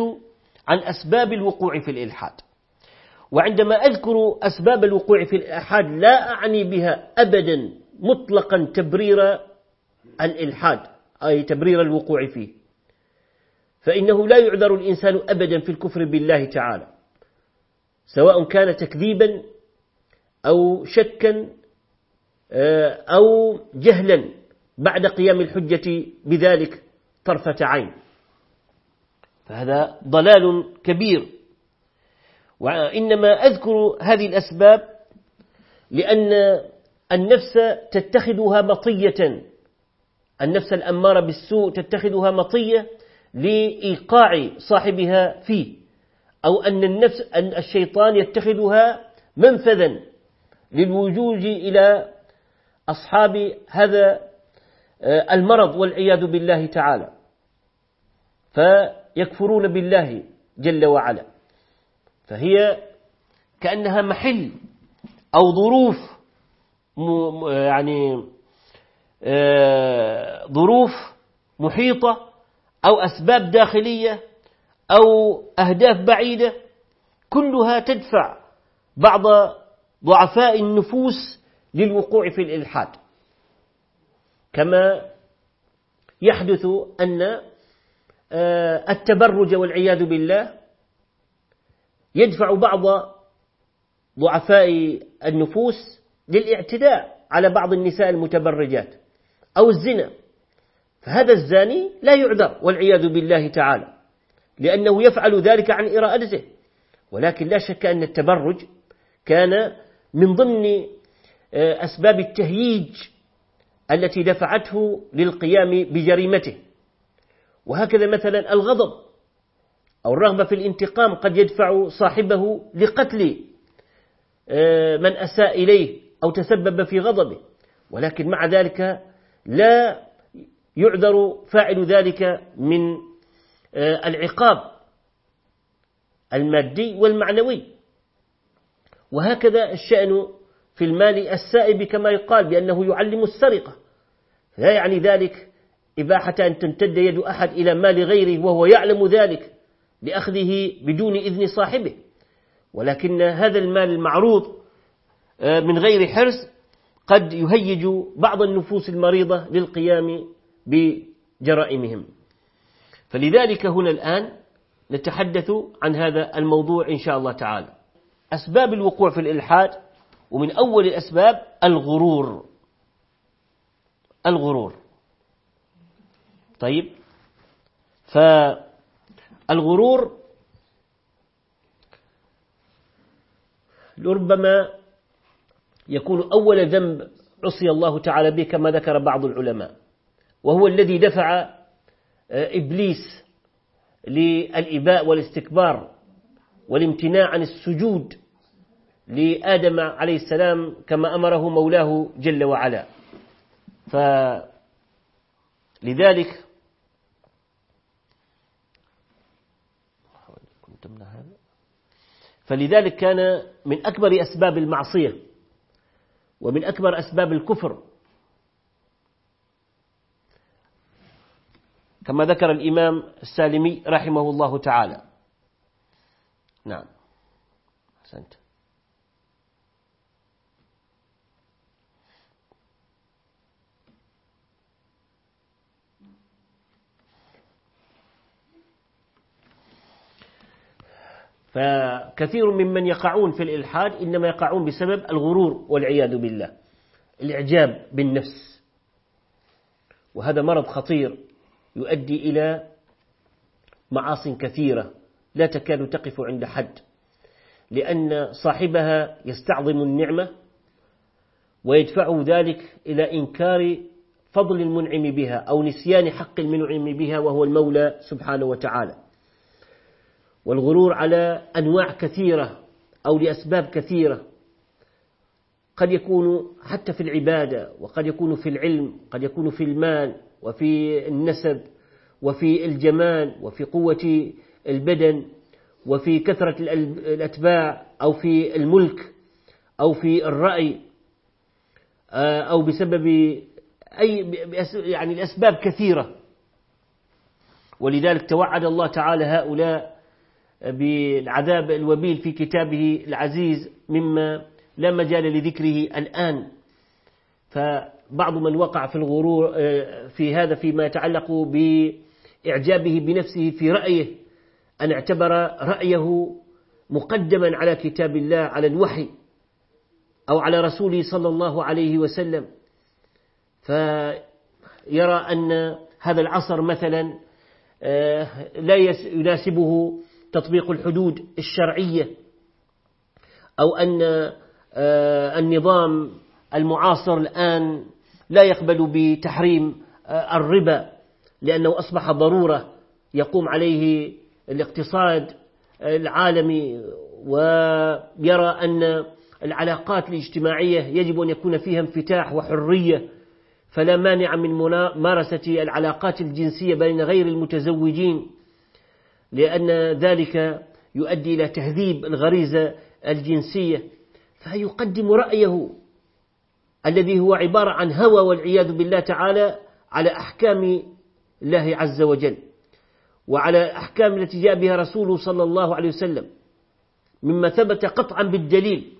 عن أسباب الوقوع في الإلحاد. وعندما أذكر أسباب الوقوع في الإلحاد لا أعني بها أبدا مطلقا تبرير الإلحاد أي تبرير الوقوع فيه. فإنه لا يعذر الإنسان أبدا في الكفر بالله تعالى سواء كان تكذيبا أو شكا آه، أو جهلا بعد قيام الحجة بذلك طرفة عين. فهذا ضلال كبير. وإنما أذكر هذه الأسباب لأن النفس تتخذها مطية. النفس الأمارة بالسوء تتخذها مطية. لإيقاع صاحبها فيه أو أن النفس أن الشيطان يتخذها منفذا للوجوج إلى أصحاب هذا آه، المرض والعياذ بالله تعالى. فيكفرون بالله جل وعلا. فهي كأنها محل أو ظروف يعني آه، ظروف محيطة أو أسباب داخلية أو أهداف بعيدة كلها تدفع بعض ضعفاء النفوس للوقوع في الإلحاد. كما يحدث أن آه، التبرج والعياذ بالله يدفع بعض ضعفاء النفوس للاعتداء على بعض النساء المتبرجات أو الزنا. فهذا الزاني لا يعذر والعياذ بالله تعالى لأنه يفعل ذلك عن إرادته ولكن لا شك أن التبرج كان من ضمن آه، أسباب التهييج التي دفعته للقيام بجريمته. وهكذا مثلا الغضب أو الرغبة في الانتقام قد يدفع صاحبه لقتل آه، من أساء إليه أو تسبب في غضبه ولكن مع ذلك لا يعذر فاعل ذلك من آه، العقاب المادي والمعنوي. وهكذا الشأن في المال السائب كما يقال بأنه يعلم السرقة. لا يعني ذلك إباحة أن تمتد يد أحد إلى مال غيره وهو يعلم ذلك لأخذه بدون إذن صاحبه. ولكن هذا المال المعروض آه، من غير حرص قد يهيج بعض النفوس المريضة للقيام بجرائمهم. فلذلك هنا الآن نتحدث عن هذا الموضوع إن شاء الله تعالى. أسباب الوقوع في الإلحاد ومن أول الأسباب الغرور. الغرور. طيب. فالغرور لربما يكون أول ذنب عصي الله تعالى به كما ذكر بعض العلماء. وهو الذي دفع آه، إبليس للإباء والاستكبار والامتناع عن السجود لآدم عليه السلام كما أمره مولاه جل وعلا. فلذلك فلذلك كان من أكبر أسباب المعصية ومن أكبر أسباب الكفر كما ذكر الإمام السالمي رحمه الله تعالى. نعم. أحسنت. فكثير ممن يقعون في الإلحاد إنما يقعون بسبب الغرور والعياذ بالله الإعجاب بالنفس. وهذا مرض خطير. يؤدي إلى معاص كثيرة لا تكاد تقف عند حد لأن صاحبها يستعظم النعمة ويدفعه ذلك إلى إنكار فضل المنعم بها أو نسيان حق المنعم بها وهو المولى سبحانه وتعالى. والغرور على أنواع كثيرة أو لأسباب كثيرة قد يكون حتى في العبادة وقد يكون في العلم قد يكون في المال وفي النسب وفي الجمال وفي قوة البدن وفي كثرة الأتباع أو في الملك أو في الرأي آه، أو بسبب أي يعني الأسباب كثيرة. ولذلك توعد الله تعالى هؤلاء بالعذاب الوبيل في كتابه العزيز مما لا مجال لذكره الآن. فبعض من وقع في الغرور آه، في هذا فيما يتعلق بإعجابه بنفسه في رأيه أن اعتبر رأيه مقدما على كتاب الله على الوحي أو على رسوله صلى الله عليه وسلم. فيرى أن هذا العصر مثلا آه، لا يناسبه تطبيق الحدود الشرعية أو أن آه، النظام المعاصر الآن لا يقبل بتحريم آه، الربا لأنه أصبح ضرورة يقوم عليه الاقتصاد العالمي. ويرى أن العلاقات الاجتماعية يجب أن يكون فيها انفتاح وحرية. فلا مانع من ممارسة العلاقات الجنسية بين غير المتزوجين لأن ذلك يؤدي إلى تهذيب الغريزة الجنسية. فيقدم رأيه الذي هو عبارة عن هوى والعياذ بالله تعالى على أحكام الله عز وجل وعلى أحكام التي جاء بها رسوله صلى الله عليه وسلم مما ثبت قطعا بالدليل.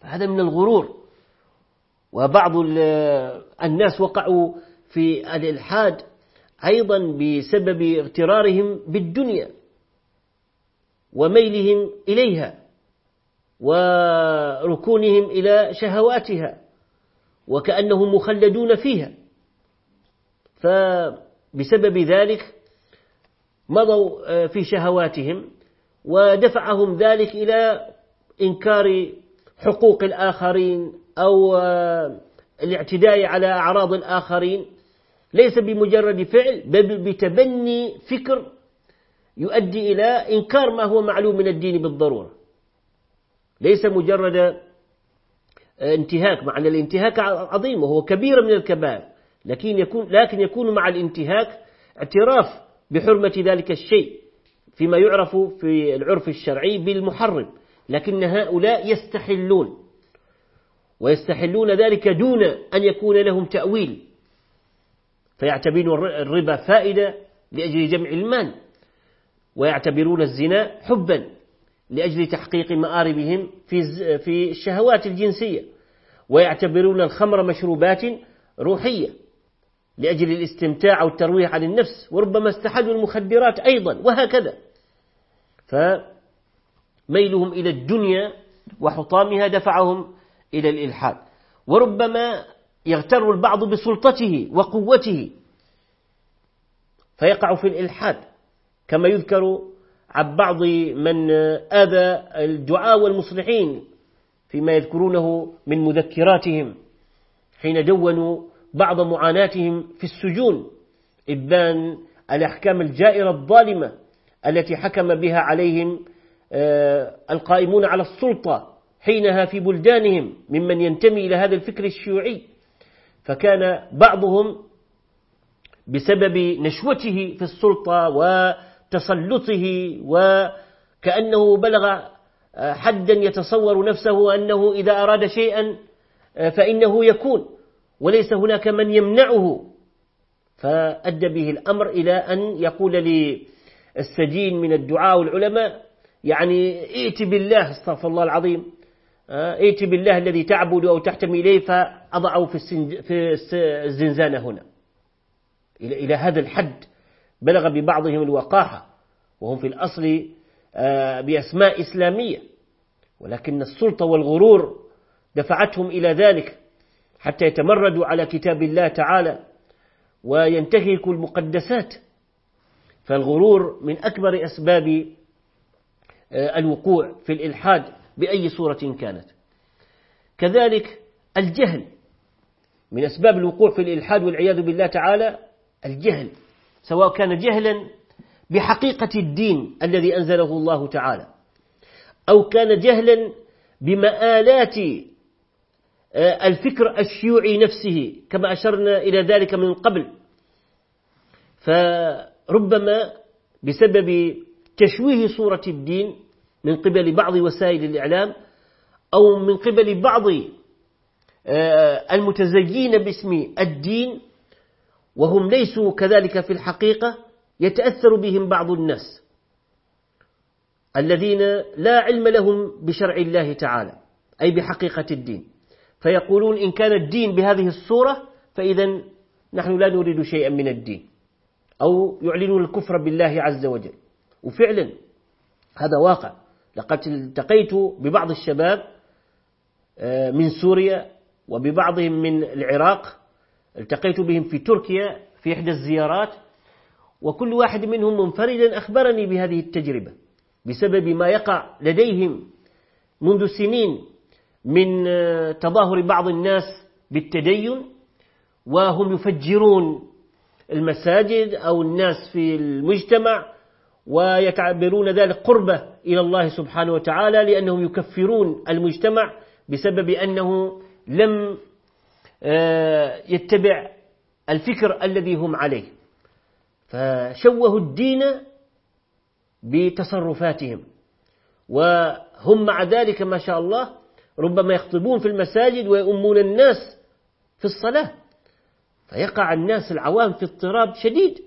فهذا من الغرور. وبعض الناس وقعوا في الإلحاد أيضا بسبب اغترارهم بالدنيا وميلهم إليها. وركونهم إلى شهواتها وكأنهم مخلدون فيها. فبسبب ذلك مضوا آه، في شهواتهم ودفعهم ذلك إلى إنكار حقوق الآخرين أو آه، الاعتداء على أعراض الآخرين. ليس بمجرد فعل بل بتبني فكر يؤدي إلى إنكار ما هو معلوم من الدين بالضرورة. ليس مجرد انتهاك مع أن الانتهاك عظيم وهو كبير من الكبائر لكن يكون, لكن يكون مع الانتهاك اعتراف بحرمة ذلك الشيء فيما يعرف في العرف الشرعي بالمحرم لكن هؤلاء يستحلون ويستحلون ذلك دون أن يكون لهم تأويل فيعتبرون الربا فائدة لأجل جمع المال ويعتبرون الزنا حبا. لأجل تحقيق مآربهم في في الشهوات الجنسية ويعتبرون الخمر مشروبات روحية لأجل الاستمتاع أو الترويح عن النفس وربما استحلوا المخدرات أيضا وهكذا. فميلهم إلى الدنيا وحطامها دفعهم إلى الإلحاد. وربما يغتر البعض بسلطته وقوته فيقع في الإلحاد كما يذكر عن بعض من آذى الدعاء والمصلحين فيما يذكرونه من مذكراتهم حين دونوا بعض معاناتهم في السجون إبان الأحكام الجائرة الظالمة التي حكم بها عليهم آه، القائمون على السلطة حينها في بلدانهم ممن ينتمي إلى هذا الفكر الشيوعي. فكان بعضهم بسبب نشوته في السلطة وتسلطه وكأنه بلغ آه، حدا يتصور نفسه أنه إذا أراد شيئا آه، فإنه يكون وليس هناك من يمنعه. فأدى به الأمر إلى أن يقول للسجين من الدعاء والعلماء يعني ائت بالله أستغفر الله العظيم آه، ائت بالله الذي تعبد أو تحتمي إليه فأضعه في الزنزانة هنا إلى هذا الحد. بلغ ببعضهم الوقاحة وهم في الأصل آه، بأسماء إسلامية ولكن السلطة والغرور دفعتهم إلى ذلك حتى يتمردوا على كتاب الله تعالى وينتهكوا المقدسات. فالغرور من أكبر أسباب آه، الوقوع في الإلحاد بأي صورة كانت. كذلك الجهل من أسباب الوقوع في الإلحاد والعياذ بالله تعالى الجهل. سواء كان جهلا بحقيقة الدين الذي أنزله الله تعالى أو كان جهلا بمآلات آه، الفكر الشيوعي نفسه كما أشرنا إلى ذلك من قبل. فربما بسبب تشويه صورة الدين من قبل بعض وسائل الإعلام أو من قبل بعض آه، المتزيين باسم الدين وهم ليسوا كذلك في الحقيقة يتأثر بهم بعض الناس الذين لا علم لهم بشرع الله تعالى أي بحقيقة الدين. فيقولون إن كان الدين بهذه الصورة فإذا نحن لا نريد شيئا من الدين أو يعلنون الكفر بالله عز وجل. وفعلا هذا واقع. لقد التقيت ببعض الشباب آه، من سوريا وببعضهم من العراق التقيت بهم في تركيا في إحدى الزيارات وكل واحد منهم منفردا أخبرني بهذه التجربة بسبب ما يقع لديهم منذ سنين من آه، تظاهر بعض الناس بالتدين وهم يفجرون المساجد أو الناس في المجتمع ويتعبرون ذلك قربة إلى الله سبحانه وتعالى لأنهم يكفرون المجتمع بسبب أنه لم يتبع الفكر الذي هم عليه. فشوهوا الدين بتصرفاتهم. وهم مع ذلك ما شاء الله ربما يخطبون في المساجد ويؤمون الناس في الصلاة. فيقع الناس العوام في اضطراب شديد.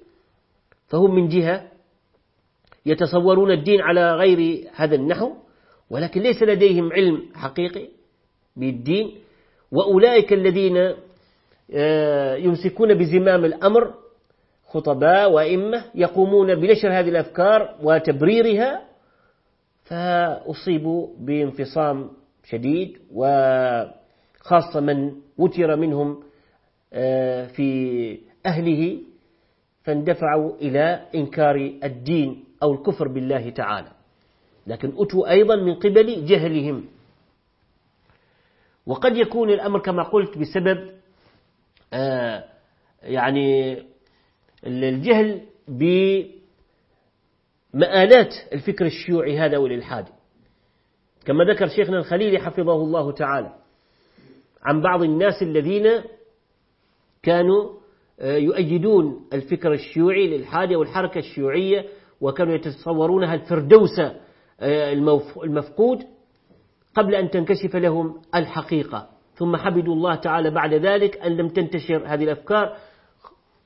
فهم من جهة يتصورون الدين على غير هذا النحو ولكن ليس لديهم علم حقيقي بالدين. وأولئك الذين آه، يمسكون بزمام الأمر خطباء وإمة يقومون بنشر هذه الأفكار وتبريرها فأصيبوا بانفصام شديد وخاصة من وتر منهم آه، في أهله فاندفعوا إلى إنكار الدين أو الكفر بالله تعالى. لكن أتوا أيضا من قبل جهلهم. وقد يكون الأمر كما قلت بسبب آه، يعني الجهل بمآلات الفكر الشيوعي هذا والإلحاد. كما ذكر شيخنا الخليلي حفظه الله تعالى عن بعض الناس الذين كانوا آه، يؤيدون الفكر الشيوعي للحادية والحركة الشيوعية وكانوا يتصورونها الفردوس آه، المفقود. قبل أن تنكشف لهم الحقيقة. ثم حمدوا الله تعالى بعد ذلك أن لم تنتشر هذه الأفكار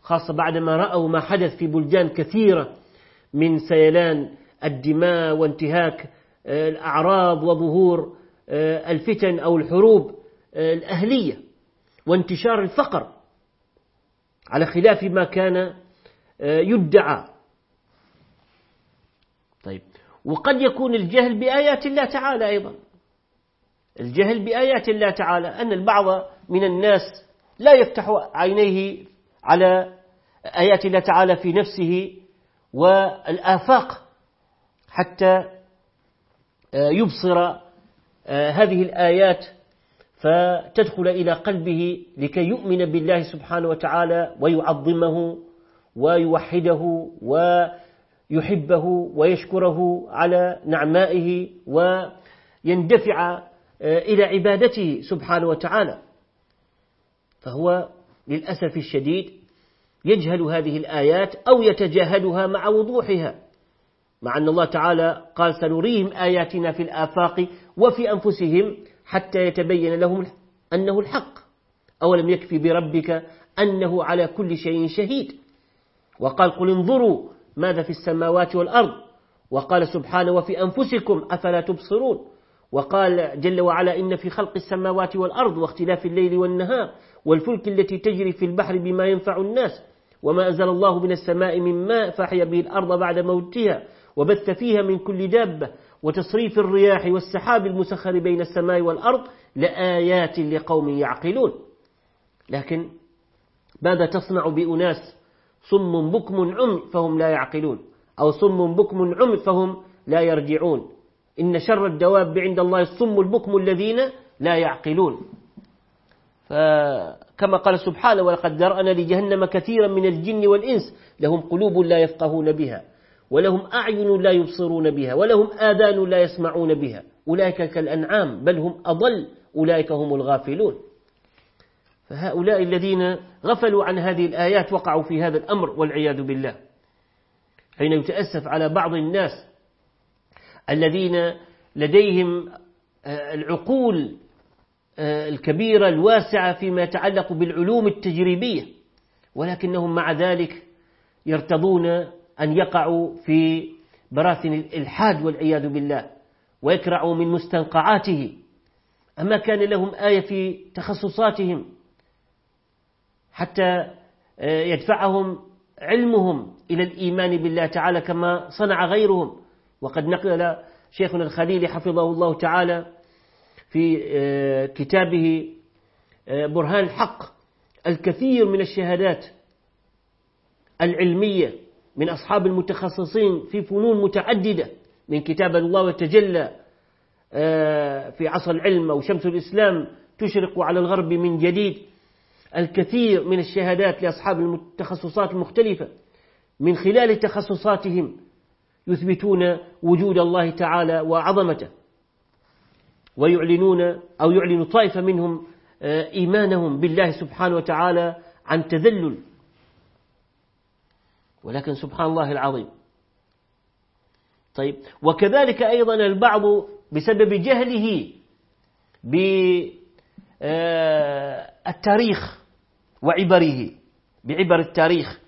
خاصة بعدما رأوا ما حدث في بلدان كثيرة من سيلان الدماء وانتهاك آه، الأعراض وظهور آه، الفتن أو الحروب آه، الأهلية وانتشار الفقر. على خلاف ما كان يدعى. طيب. وقد يكون الجهل بآيات الله تعالى أيضا. الجهل بآيات الله تعالى أن البعض من الناس لا يفتح عينيه على آيات الله تعالى في نفسه والآفاق حتى آه، يبصر آه، هذه الآيات فتدخل إلى قلبه لكي يؤمن بالله سبحانه وتعالى ويعظمه ويوحده ويحبه ويشكره على نعمائه ويندفع إلى عبادته سبحانه وتعالى. فهو للأسف الشديد يجهل هذه الآيات أو يتجاهلها مع وضوحها مع أن الله تعالى قال سنريهم آياتنا في الآفاق وفي أنفسهم حتى يتبين لهم أنه الحق أولم يكفي بربك أنه على كل شيء شهيد. وقال قل انظروا ماذا في السماوات والأرض وقال سبحانه وفي أنفسكم أفلا تبصرون. وقال جل وعلا إن في خلق السماوات والأرض واختلاف الليل والنهار والفلك التي تجري في البحر بما ينفع الناس وما أنزل الله من السماء من ماء فأحيا به الأرض بعد موتها وبث فيها من كل دابة وتصريف الرياح والسحاب المسخر بين السماء والأرض لآيات لقوم يعقلون. لكن ماذا تصنع بأناس صم بكم عمي فهم لا يعقلون؟ أو صم بكم عمي فهم لا يرجعون؟ إن شر الدواب عند الله الصم البكم الذين لا يعقلون. فكما قال سبحانه ولقد ذرأنا لجهنم كثيرا من الجن والإنس لهم قلوب لا يفقهون بها ولهم أعين لا يبصرون بها ولهم آذان لا يسمعون بها أولئك كالأنعام بل هم أضل أولئك هم الغافلون. فهؤلاء الذين غفلوا عن هذه الآيات وقعوا في هذا الأمر والعياذ بالله. حين يتأسف على بعض الناس الذين لديهم آه، العقول آه، الكبيرة الواسعة فيما يتعلق بالعلوم التجريبية. ولكنهم مع ذلك يرتضون أن يقعوا في براثن الإلحاد والعياذ بالله ويكرعوا من مستنقعاته. أما كان لهم آية في تخصصاتهم حتى آه، يدفعهم علمهم إلى الإيمان بالله تعالى كما صنع غيرهم وقد نقل شيخنا الخليل حفظه الله تعالى في آه، كتابه آه، برهان الحق الكثير من الشهادات العلمية من أصحاب المتخصصين في فنون متعددة من كتاب الله وتجلى آه، في عصر العلم أو شمس الإسلام تشرق على الغرب من جديد. الكثير من الشهادات لأصحاب التخصصات المختلفة من خلال تخصصاتهم يثبتون وجود الله تعالى وعظمته ويعلنون أو يعلن طائفة منهم آه، إيمانهم بالله سبحانه وتعالى عن تذلل. ولكن سبحان الله العظيم. طيب وكذلك أيضا البعض بسبب جهله بالتاريخ آه، وعبره بعبر التاريخ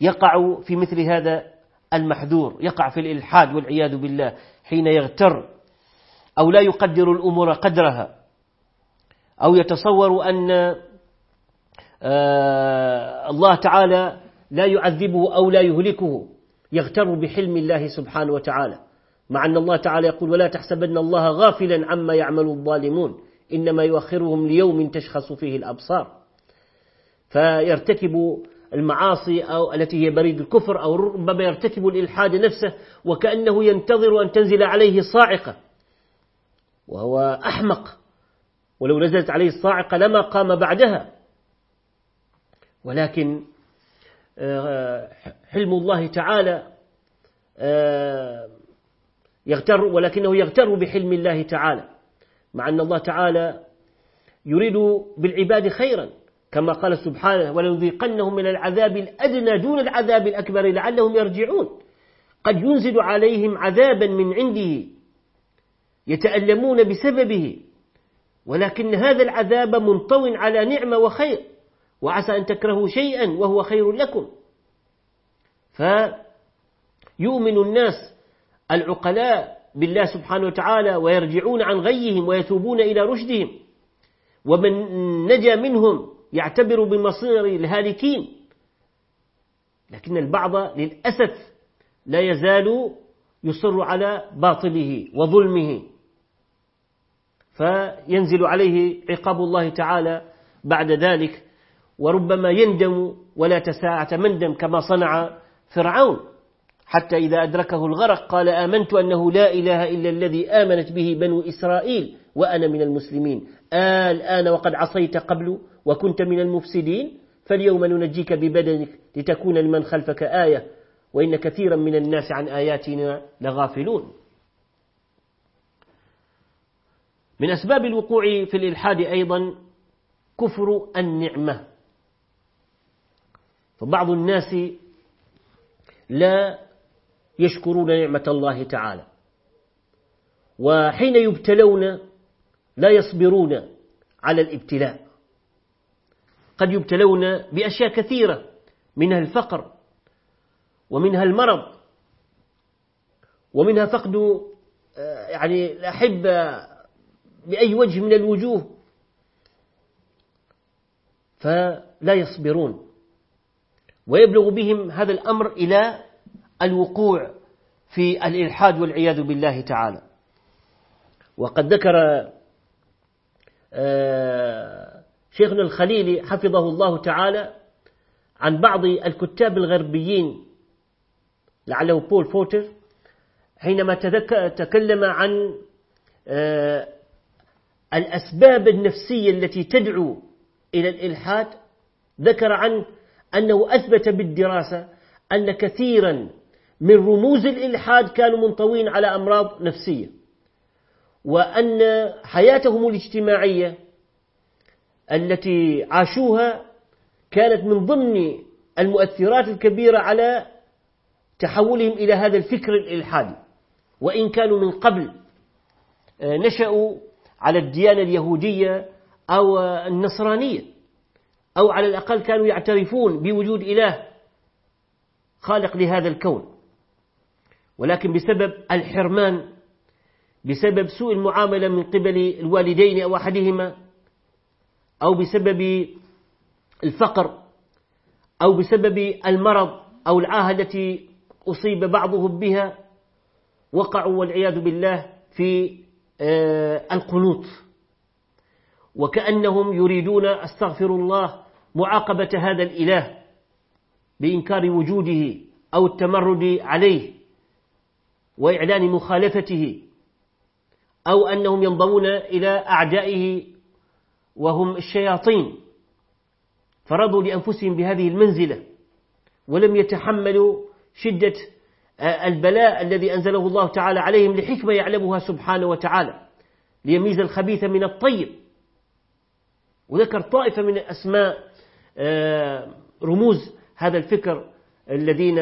يقع في مثل هذا المحذور يقع في الإلحاد والعياذ بالله حين يغتر أو لا يقدر الأمور قدرها أو يتصور أن آه، الله تعالى لا يعذبه أو لا يهلكه يغتر بحلم الله سبحانه وتعالى. مع أن الله تعالى يقول ولا تحسبن الله غافلا عما يعمل الظالمون إنما يؤخرهم ليوم تشخص فيه الأبصار. فيرتكب المعاصي أو التي هي بريد الكفر أو ربما يرتكب الإلحاد نفسه وكأنه ينتظر أن تنزل عليه صاعقة وهو أحمق ولو نزلت عليه الصاعقة لما قام بعدها ولكن آه، حلم الله تعالى آه، يغتر ولكنه يغتر بحلم الله تعالى مع أن الله تعالى يريد بالعباد خيرا. كما قال سبحانه ولنذيقنهم من العذاب الأدنى دون العذاب الأكبر لعلهم يرجعون. قد ينزل عليهم عذابا من عنده يتألمون بسببه ولكن هذا العذاب منطو على نعمة وخير وعسى أن تكرهوا شيئا وهو خير لكم. فيؤمن الناس العقلاء بالله سبحانه وتعالى ويرجعون عن غيهم ويتوبون إلى رشدهم ومن نجا منهم يعتبر بمصير الهالكين. لكن البعض للأسف لا يزال يصر على باطله وظلمه. فينزل عليه عقاب الله تعالى بعد ذلك وربما يندم ولا تساعة مندم كما صنع فرعون. حتى إذا أدركه الغرق قال آمنت أنه لا إله إلا الذي آمنت به بنو إسرائيل وأنا من المسلمين. الآن وقد عصيت قبل وكنت من المفسدين فاليوم ننجيك ببدنك لتكون لمن خلفك آية وإن كثيرا من الناس عن آياتنا لغافلون. من أسباب الوقوع في الإلحاد أيضا كفر النعمة. فبعض الناس لا يشكرون نعمة الله تعالى وحين يبتلون لا يصبرون على الابتلاء. قد يبتلون بأشياء كثيرة منها الفقر ومنها المرض ومنها فقد آه، يعني الأحبة بأي وجه من الوجوه. فلا يصبرون ويبلغ بهم هذا الأمر إلى الوقوع في الإلحاد والعياذ بالله تعالى. وقد ذكر شيخنا الخليلي حفظه الله تعالى عن بعض الكتاب الغربيين لعله بول فوتر حينما تكلم عن آه، الأسباب النفسية التي تدعو إلى الإلحاد ذكر عن أنه أثبت بالدراسة أن كثيرا من رموز الإلحاد كانوا منطوين على أمراض نفسية. وأن حياتهم الاجتماعية التي عاشوها كانت من ضمن المؤثرات الكبيرة على تحولهم إلى هذا الفكر الإلحادي. وإن كانوا من قبل آه، نشأوا على الديانة اليهودية أو النصرانية أو على الأقل كانوا يعترفون بوجود إله خالق لهذا الكون. ولكن بسبب الحرمان بسبب سوء المعاملة من قبل الوالدين أو أحدهما أو بسبب الفقر أو بسبب المرض أو العاهة التي أصيب بعضهم بها وقعوا والعياذ بالله في آه، القنوط. وكأنهم يريدون أستغفر الله معاقبة هذا الإله بإنكار وجوده أو التمرد عليه وإعلان مخالفته. أو أنهم ينضمون إلى أعدائه وهم الشياطين فرضوا لأنفسهم بهذه المنزلة ولم يتحملوا شدة آه، البلاء الذي أنزله الله تعالى عليهم لحكمة يعلمها سبحانه وتعالى ليميز الخبيث من الطيب. وذكر طائفة من أسماء آه، رموز هذا الفكر الذين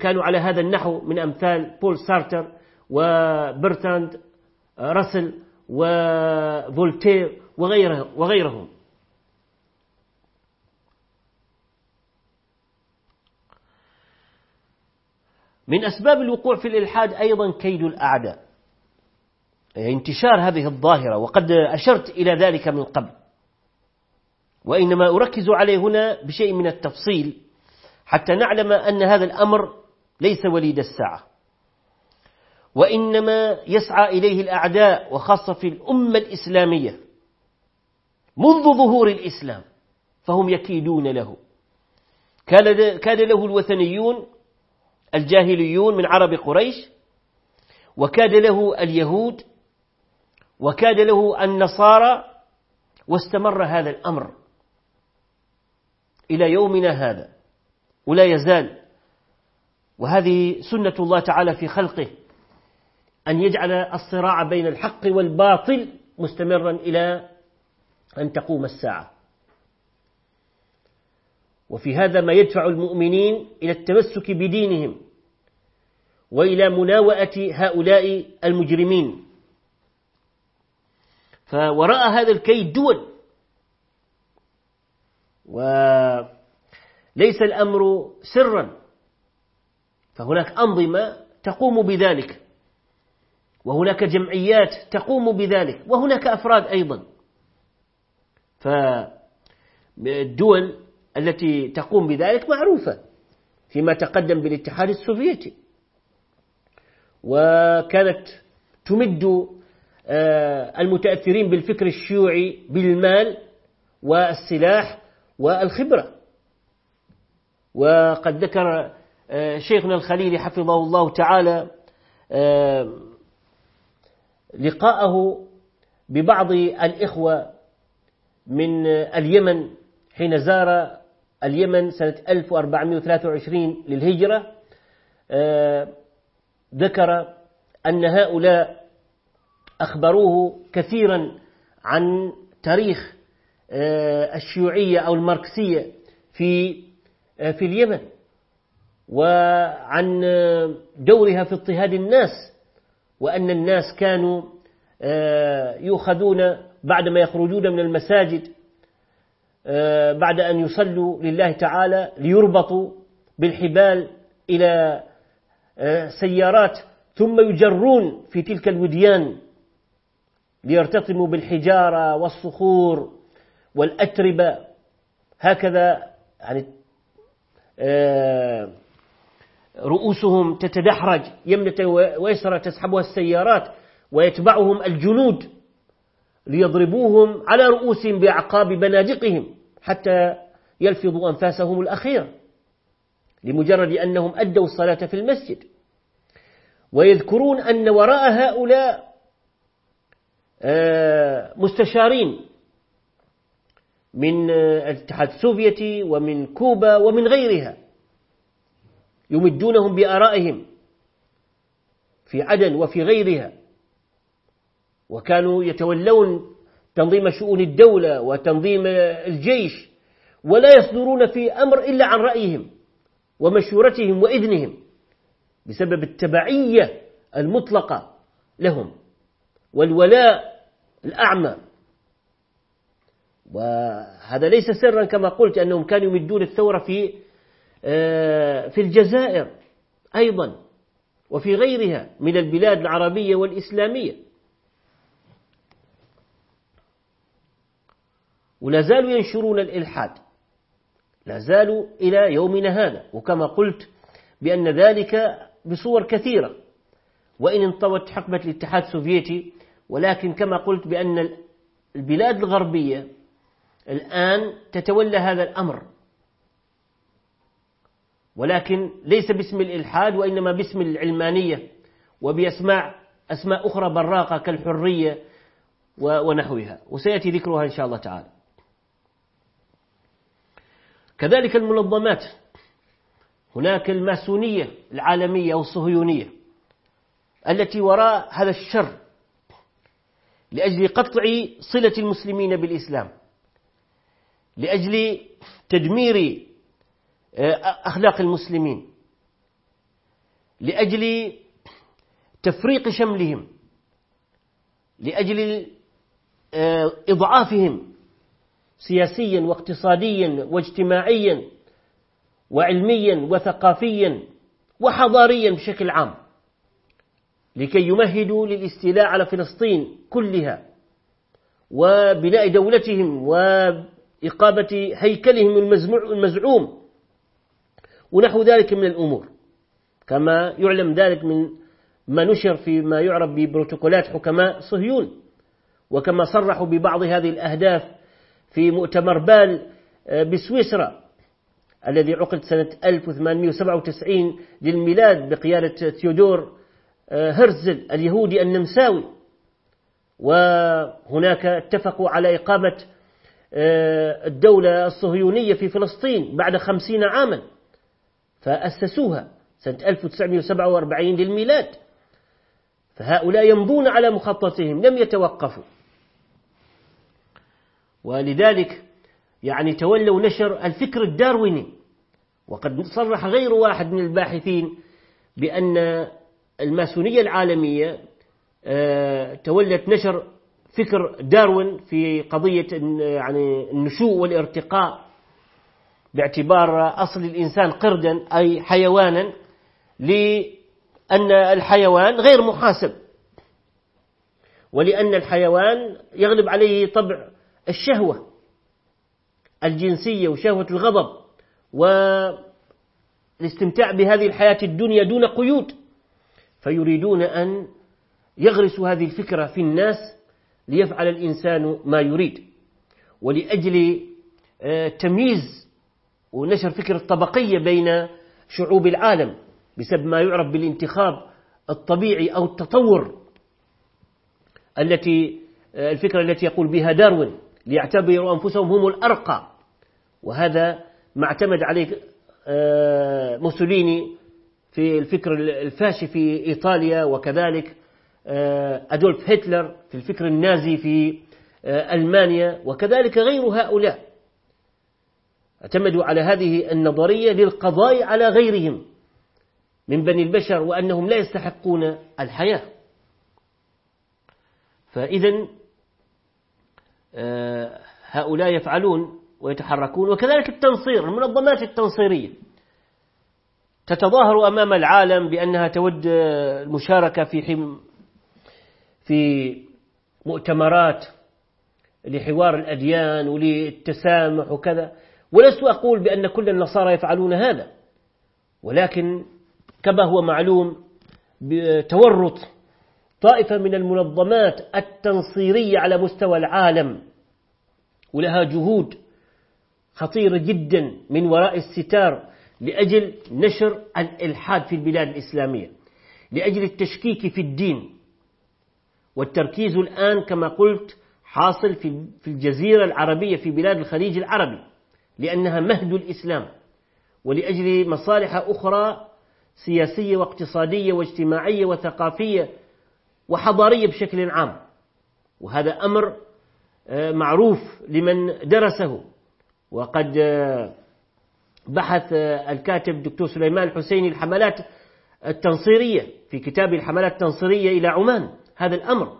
كانوا على هذا النحو من أمثال بول سارتر وبرتراند راسل وفولتير وغيرهم. من أسباب الوقوع في الإلحاد أيضا كيد الأعداء. انتشار هذه الظاهرة وقد أشرت إلى ذلك من قبل. وإنما أركز عليه هنا بشيء من التفصيل حتى نعلم أن هذا الأمر ليس وليد الساعة. وإنما يسعى إليه الأعداء وخاصة في الأمة الإسلامية منذ ظهور الإسلام فهم يكيدون له. كان له الوثنيون الجاهليون من عرب قريش وكاد له اليهود وكاد له النصارى واستمر هذا الأمر إلى يومنا هذا ولا يزال. وهذه سنة الله تعالى في خلقه. أن يجعل الصراع بين الحق والباطل مستمرا إلى أن تقوم الساعة. وفي هذا ما يدفع المؤمنين إلى التمسك بدينهم وإلى مناوئة هؤلاء المجرمين. فوراء هذا الكيد دول. وليس الأمر سرا. فهناك أنظمة تقوم بذلك. وهناك جمعيات تقوم بذلك وهناك أفراد أيضا. فالدول التي تقوم بذلك معروفة فيما تقدم بالاتحاد السوفيتي. وكانت تمد آه، المتأثرين بالفكر الشيوعي بالمال والسلاح والخبرة. وقد ذكر آه، شيخنا الخليلي حفظه الله تعالى آه، لقاءه ببعض الإخوة من اليمن حين زار اليمن سنة 1423 للهجرة ذكر أن هؤلاء أخبروه كثيرا عن تاريخ آه، الشيوعية أو الماركسية في آه، في اليمن وعن دورها في اضطهاد الناس. وأن الناس كانوا آه، يؤخذون بعدما يخرجون من المساجد بعد أن يصلوا لله تعالى ليربطوا بالحبال إلى سيارات ثم يجرون في تلك الوديان ليرتطموا بالحجارة والصخور والأتربة. هكذا يعني آه، رؤوسهم تتدحرج يمنة ويسرى تسحبها السيارات ويتبعهم الجنود ليضربوهم على رؤوسهم بأعقاب بنادقهم حتى يلفظوا أنفاسهم الأخيرة لمجرد أنهم أدوا الصلاة في المسجد. ويذكرون أن وراء هؤلاء آه، مستشارين من الاتحاد السوفيتي ومن كوبا ومن غيرها. يمدونهم بآرائهم في عدن وفي غيرها. وكانوا يتولون تنظيم شؤون الدولة وتنظيم الجيش ولا يصدرون في أمر إلا عن رأيهم ومشورتهم وإذنهم بسبب التبعية المطلقة لهم والولاء الأعمى. وهذا ليس سرا كما قلت أنهم كانوا يمدون الثورة في في الجزائر أيضا وفي غيرها من البلاد العربية والإسلامية. ولا زالوا ينشرون الإلحاد. لا زالوا إلى يومنا هذا. وكما قلت بأن ذلك بصور كثيرة. وإن انطوت حقبة الاتحاد السوفيتي ولكن كما قلت بأن البلاد الغربية الآن تتولى هذا الأمر. ولكن ليس باسم الإلحاد وإنما باسم العلمانية وبأسماء أسماء أخرى براقة كالحرية ونحوها. وسيأتي ذكرها إن شاء الله تعالى. كذلك المنظمات. هناك الماسونية العالمية أو الصهيونية التي وراء هذا الشر لأجل قطع صلة المسلمين بالإسلام لأجل تدمير أخلاق المسلمين لأجل تفريق شملهم لأجل آه، إضعافهم سياسيا واقتصاديا واجتماعيا وعلميا وثقافيا وحضاريا بشكل عام لكي يمهدوا للاستيلاء على فلسطين كلها وبناء دولتهم وإقامة هيكلهم المزعوم ونحو ذلك من الأمور. كما يعلم ذلك من ما نشر فيما يعرف ببروتوكولات حكماء صهيون. وكما صرحوا ببعض هذه الأهداف في مؤتمر بال آه، بسويسرا الذي عقد سنة 1897 للميلاد بقيادة ثيودور آه، هرزل اليهودي النمساوي. وهناك اتفقوا على إقامة آه، الدولة الصهيونية في فلسطين بعد خمسين عاما. فأسسوها سنة 1947 للميلاد. فهؤلاء يمضون على مخططهم لم يتوقفوا. ولذلك يعني تولوا نشر الفكر الدارويني. وقد صرح غير واحد من الباحثين بأن الماسونية العالمية آه، تولت نشر فكر داروين في قضية يعني النشوء والارتقاء باعتبار أصل الإنسان قردا أي حيوانا لأن الحيوان غير محاسب. ولأن الحيوان يغلب عليه طبع الشهوة الجنسية وشهوة الغضب والاستمتاع بهذه الحياة الدنيا دون قيود. فيريدون أن يغرسوا هذه الفكرة في الناس ليفعل الإنسان ما يريد. ولأجل آه، تمييز ونشر فكرة الطبقية بين شعوب العالم بسبب ما يعرف بالانتخاب الطبيعي أو التطور التي آه، الفكرة التي يقول بها داروين ليعتبروا أنفسهم هم الأرقى. وهذا ما اعتمد عليه آه، موسوليني في الفكر الفاشي في إيطاليا وكذلك آه، أدولف هتلر في الفكر النازي في ألمانيا وكذلك غير هؤلاء. اعتمدوا على هذه النظرية للقضاء على غيرهم من بني البشر وأنهم لا يستحقون الحياة. فإذا آه، هؤلاء يفعلون ويتحركون وكذلك التنصير المنظمات التنصيرية. تتظاهر أمام العالم بأنها تود المشاركة في حم في مؤتمرات لحوار الأديان وللتسامح وكذا. ولست أقول بأن كل النصارى يفعلون هذا ولكن كما هو معلوم بتورط طائفة من المنظمات التنصيرية على مستوى العالم ولها جهود خطيرة جدا من وراء الستار لأجل نشر الإلحاد في البلاد الإسلامية لأجل التشكيك في الدين والتركيز الآن كما قلت حاصل في الجزيرة العربية في بلاد الخليج العربي. لأنها مهد الإسلام ولأجل مصالح أخرى سياسية واقتصادية واجتماعية وثقافية وحضارية بشكل عام. وهذا أمر آه، معروف لمن درسه. وقد آه، بحث آه، الكاتب دكتور سليمان الحسيني الحملات التنصيرية في كتاب الحملات التنصيرية إلى عمان. هذا الأمر.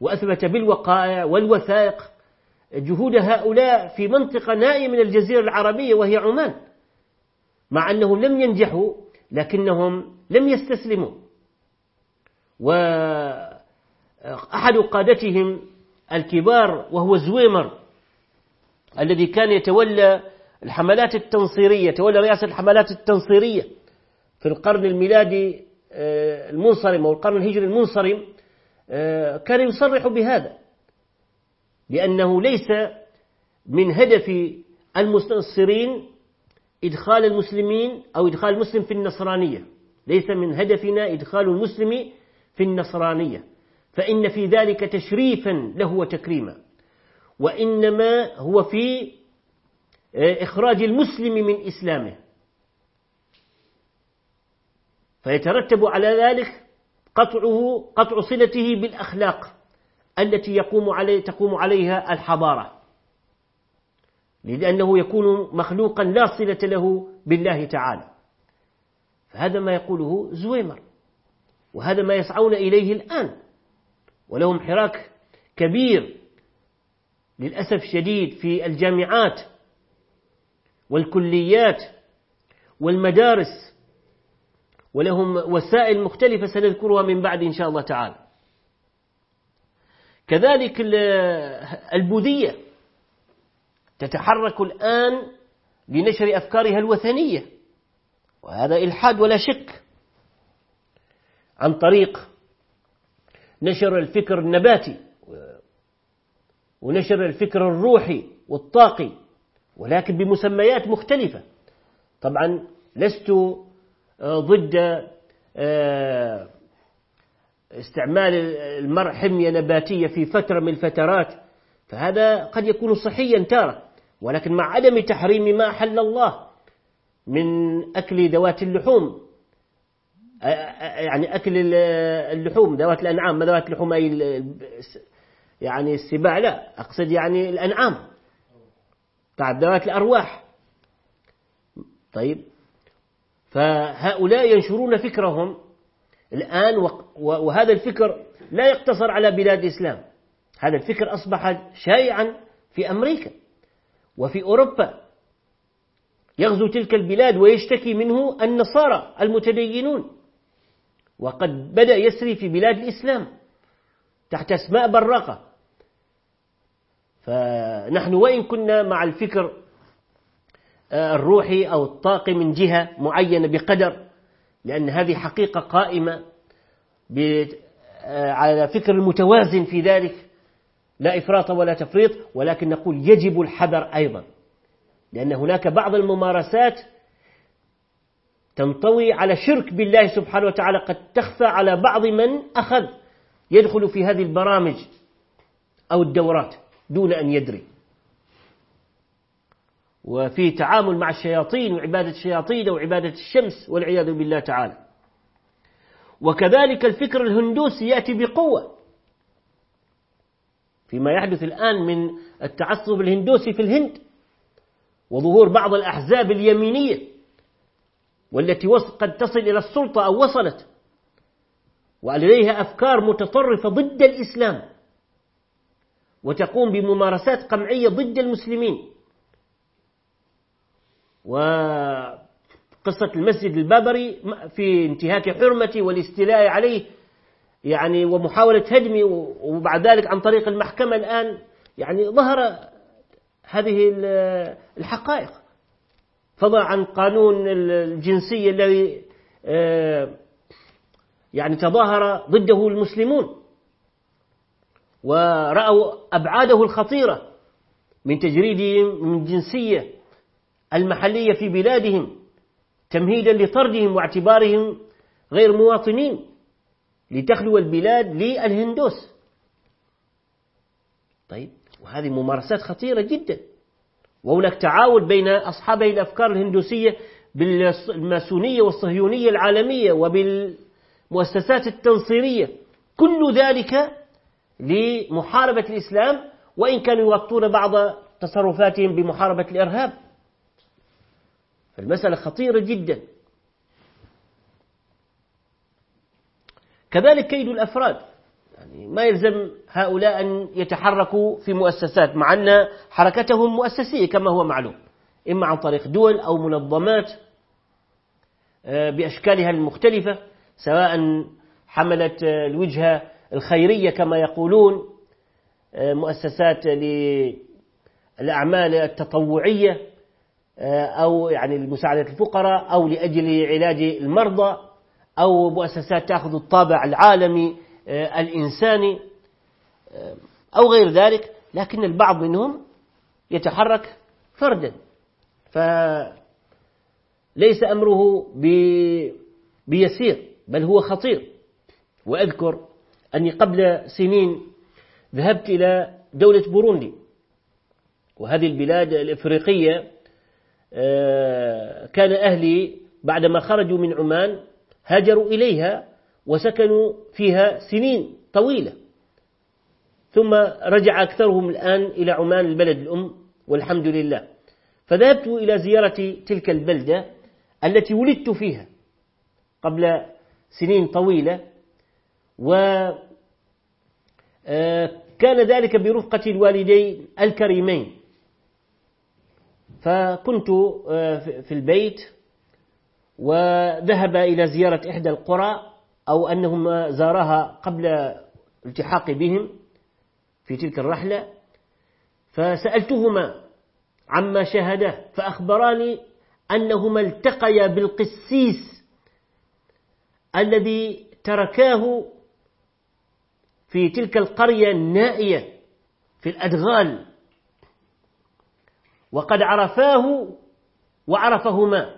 وأثبت بالوقائع والوثائق جهود هؤلاء في منطقة نائية من الجزيرة العربية وهي عمان. مع أنهم لم ينجحوا لكنهم لم يستسلموا. وأحد قادتهم الكبار وهو زويمر الذي كان يتولى الحملات التنصيرية تولى رئاسة الحملات التنصيرية في القرن الميلادي آه، المنصرم أو القرن الهجري المنصرم آه، كان يصرح بهذا. لأنه ليس من هدف المستنصرين إدخال المسلمين أو إدخال المسلم في النصرانية. ليس من هدفنا إدخال المسلم في النصرانية. فإن في ذلك تشريفا له وتكريما. وإنما هو في آه، إخراج المسلم من إسلامه. فيترتب على ذلك قطعه قطع صلته بالأخلاق. التي يقوم عليه تقوم عليها الحضارة. لأنه يكون مخلوقا لا صلة له بالله تعالى. فهذا ما يقوله زويمر. وهذا ما يسعون إليه الآن. ولهم حراك كبير للأسف شديد في الجامعات والكليات والمدارس. ولهم وسائل مختلفة سنذكرها من بعد إن شاء الله تعالى. كذلك البوذية تتحرك الآن لنشر أفكارها الوثنية وهذا إلحاد ولا شك عن طريق نشر الفكر النباتي ونشر الفكر الروحي والطاقي ولكن بمسميات مختلفة. طبعا لست ضد آه، استعمال المرء حمية نباتية في فترة من الفترات فهذا قد يكون صحيا تارة. ولكن مع عدم تحريم ما أحل الله من أكل ذوات اللحوم يعني أكل اللحوم ذوات الأنعام. ما ذوات اللحوم؟ أي يعني السباع لا أقصد يعني الأنعام. تعب ذوات الأرواح. طيب فهؤلاء ينشرون فكرهم الآن وهذا الفكر لا يقتصر على بلاد الإسلام. هذا الفكر أصبح شائعا في أمريكا وفي أوروبا. يغزو تلك البلاد ويشتكي منه النصارى المتدينون. وقد بدأ يسري في بلاد الإسلام تحت أسماء براقة. فنحن وإن كنا مع الفكر آه، الروحي أو الطاقي من جهة معينة بقدر لأن هذه حقيقة قائمة آه، على فكر المتوازن في ذلك لا إفراط ولا تفريط ولكن نقول يجب الحذر أيضا. لأن هناك بعض الممارسات تنطوي على شرك بالله سبحانه وتعالى قد تخفى على بعض من أخذ يدخل في هذه البرامج أو الدورات دون أن يدري. وفي تعامل مع الشياطين وعبادة الشياطين وعبادة الشمس والعياذ بالله تعالى. وكذلك الفكر الهندوسي يأتي بقوة. فيما يحدث الآن من التعصب الهندوسي في الهند وظهور بعض الأحزاب اليمينية والتي قد تصل إلى السلطة أو وصلت. ولديها أفكار متطرفة ضد الإسلام. وتقوم بممارسات قمعية ضد المسلمين. وقصة المسجد البابري في انتهاك حرمته والاستيلاء عليه يعني ومحاولة هدمه وبعد ذلك عن طريق المحكمة الآن يعني ظهر هذه الحقائق. فضلا عن قانون الجنسية الذي آه، يعني تظاهر ضده المسلمون ورأوا أبعاده الخطيرة من تجريدهم من الجنسية المحلية في بلادهم تمهيدا لطردهم واعتبارهم غير مواطنين لتخلو البلاد للهندوس. طيب وهذه ممارسات خطيرة جدا. وهناك تعاون بين أصحاب الأفكار الهندوسية بالماسونية والصهيونية العالمية وبالمؤسسات التنصيرية. كل ذلك لمحاربة الإسلام وإن كانوا يغطون بعض تصرفاتهم بمحاربة الإرهاب. فالمسألة خطيرة جدا. كذلك كيد الأفراد. يعني ما يلزم هؤلاء أن يتحركوا في مؤسسات مع أن حركتهم مؤسسية كما هو معلوم. إما عن طريق دول أو منظمات آه، بأشكالها المختلفة سواء حملت الوجهة الخيرية كما يقولون آه، مؤسسات للأعمال التطوعية آه، أو يعني لمساعدة الفقراء أو لأجل علاج المرضى أو مؤسسات تأخذ الطابع العالمي آه، الإنساني أو غير ذلك لكن البعض منهم يتحرك فردا. فليس أمره بيسير بل هو خطير. وأذكر أني قبل سنين ذهبت إلى دولة بوروندي وهذه البلاد الإفريقية آه، كان أهلي بعدما خرجوا من عمان هاجروا إليها وسكنوا فيها سنين طويلة. ثم رجع أكثرهم الآن إلى عمان البلد الأم والحمد لله. فذهبت إلى زيارة تلك البلدة التي ولدت فيها قبل سنين طويلة وكان آه، ذلك برفقة الوالدين الكريمين. فكنت آه، في البيت وذهب إلى زيارة إحدى القرى أو أنهما زارها قبل التحاق بهم في تلك الرحلة فسألتهما عما شاهده فأخبراني أنهما التقيا بالقسيس الذي تركاه في تلك القرية النائية في الأدغال. وقد عرفاه وعرفهما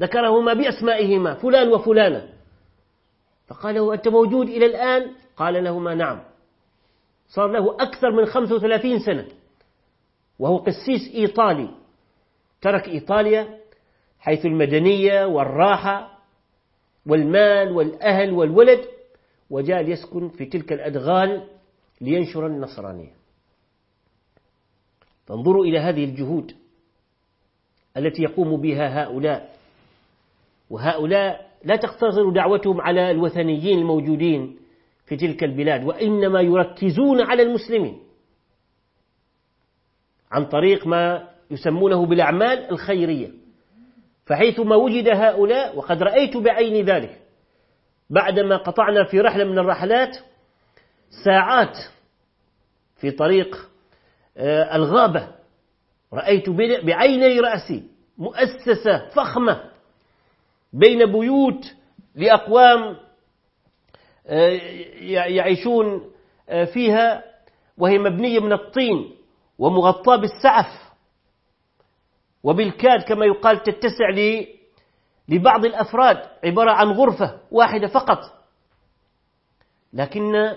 ذكرهما بأسمائهما فلان وفلانة. فقال له أنت موجود إلى الآن؟ قال لهما نعم. صار له أكثر من 35 سنة. وهو قسيس إيطالي. ترك إيطاليا حيث المدنية والراحة والمال والأهل والولد وجاء ليسكن في تلك الأدغال لينشر النصرانية. فانظروا إلى هذه الجهود التي يقوم بها هؤلاء. وهؤلاء لا تقتصر دعوتهم على الوثنيين الموجودين في تلك البلاد وإنما يركزون على المسلمين عن طريق ما يسمونه بالأعمال الخيرية. فحيثما وجد هؤلاء وقد رأيت بعيني ذلك بعدما قطعنا في رحلة من الرحلات ساعات في طريق الغابة. رأيت بعيني رأسي. مؤسسة فخمة. بين بيوت لأقوام آه، يعيشون آه، فيها. وهي مبنية من الطين ومغطاة بالسعف. وبالكاد كما يقال تتسع لبعض الأفراد عبارة عن غرفة واحدة فقط. لكن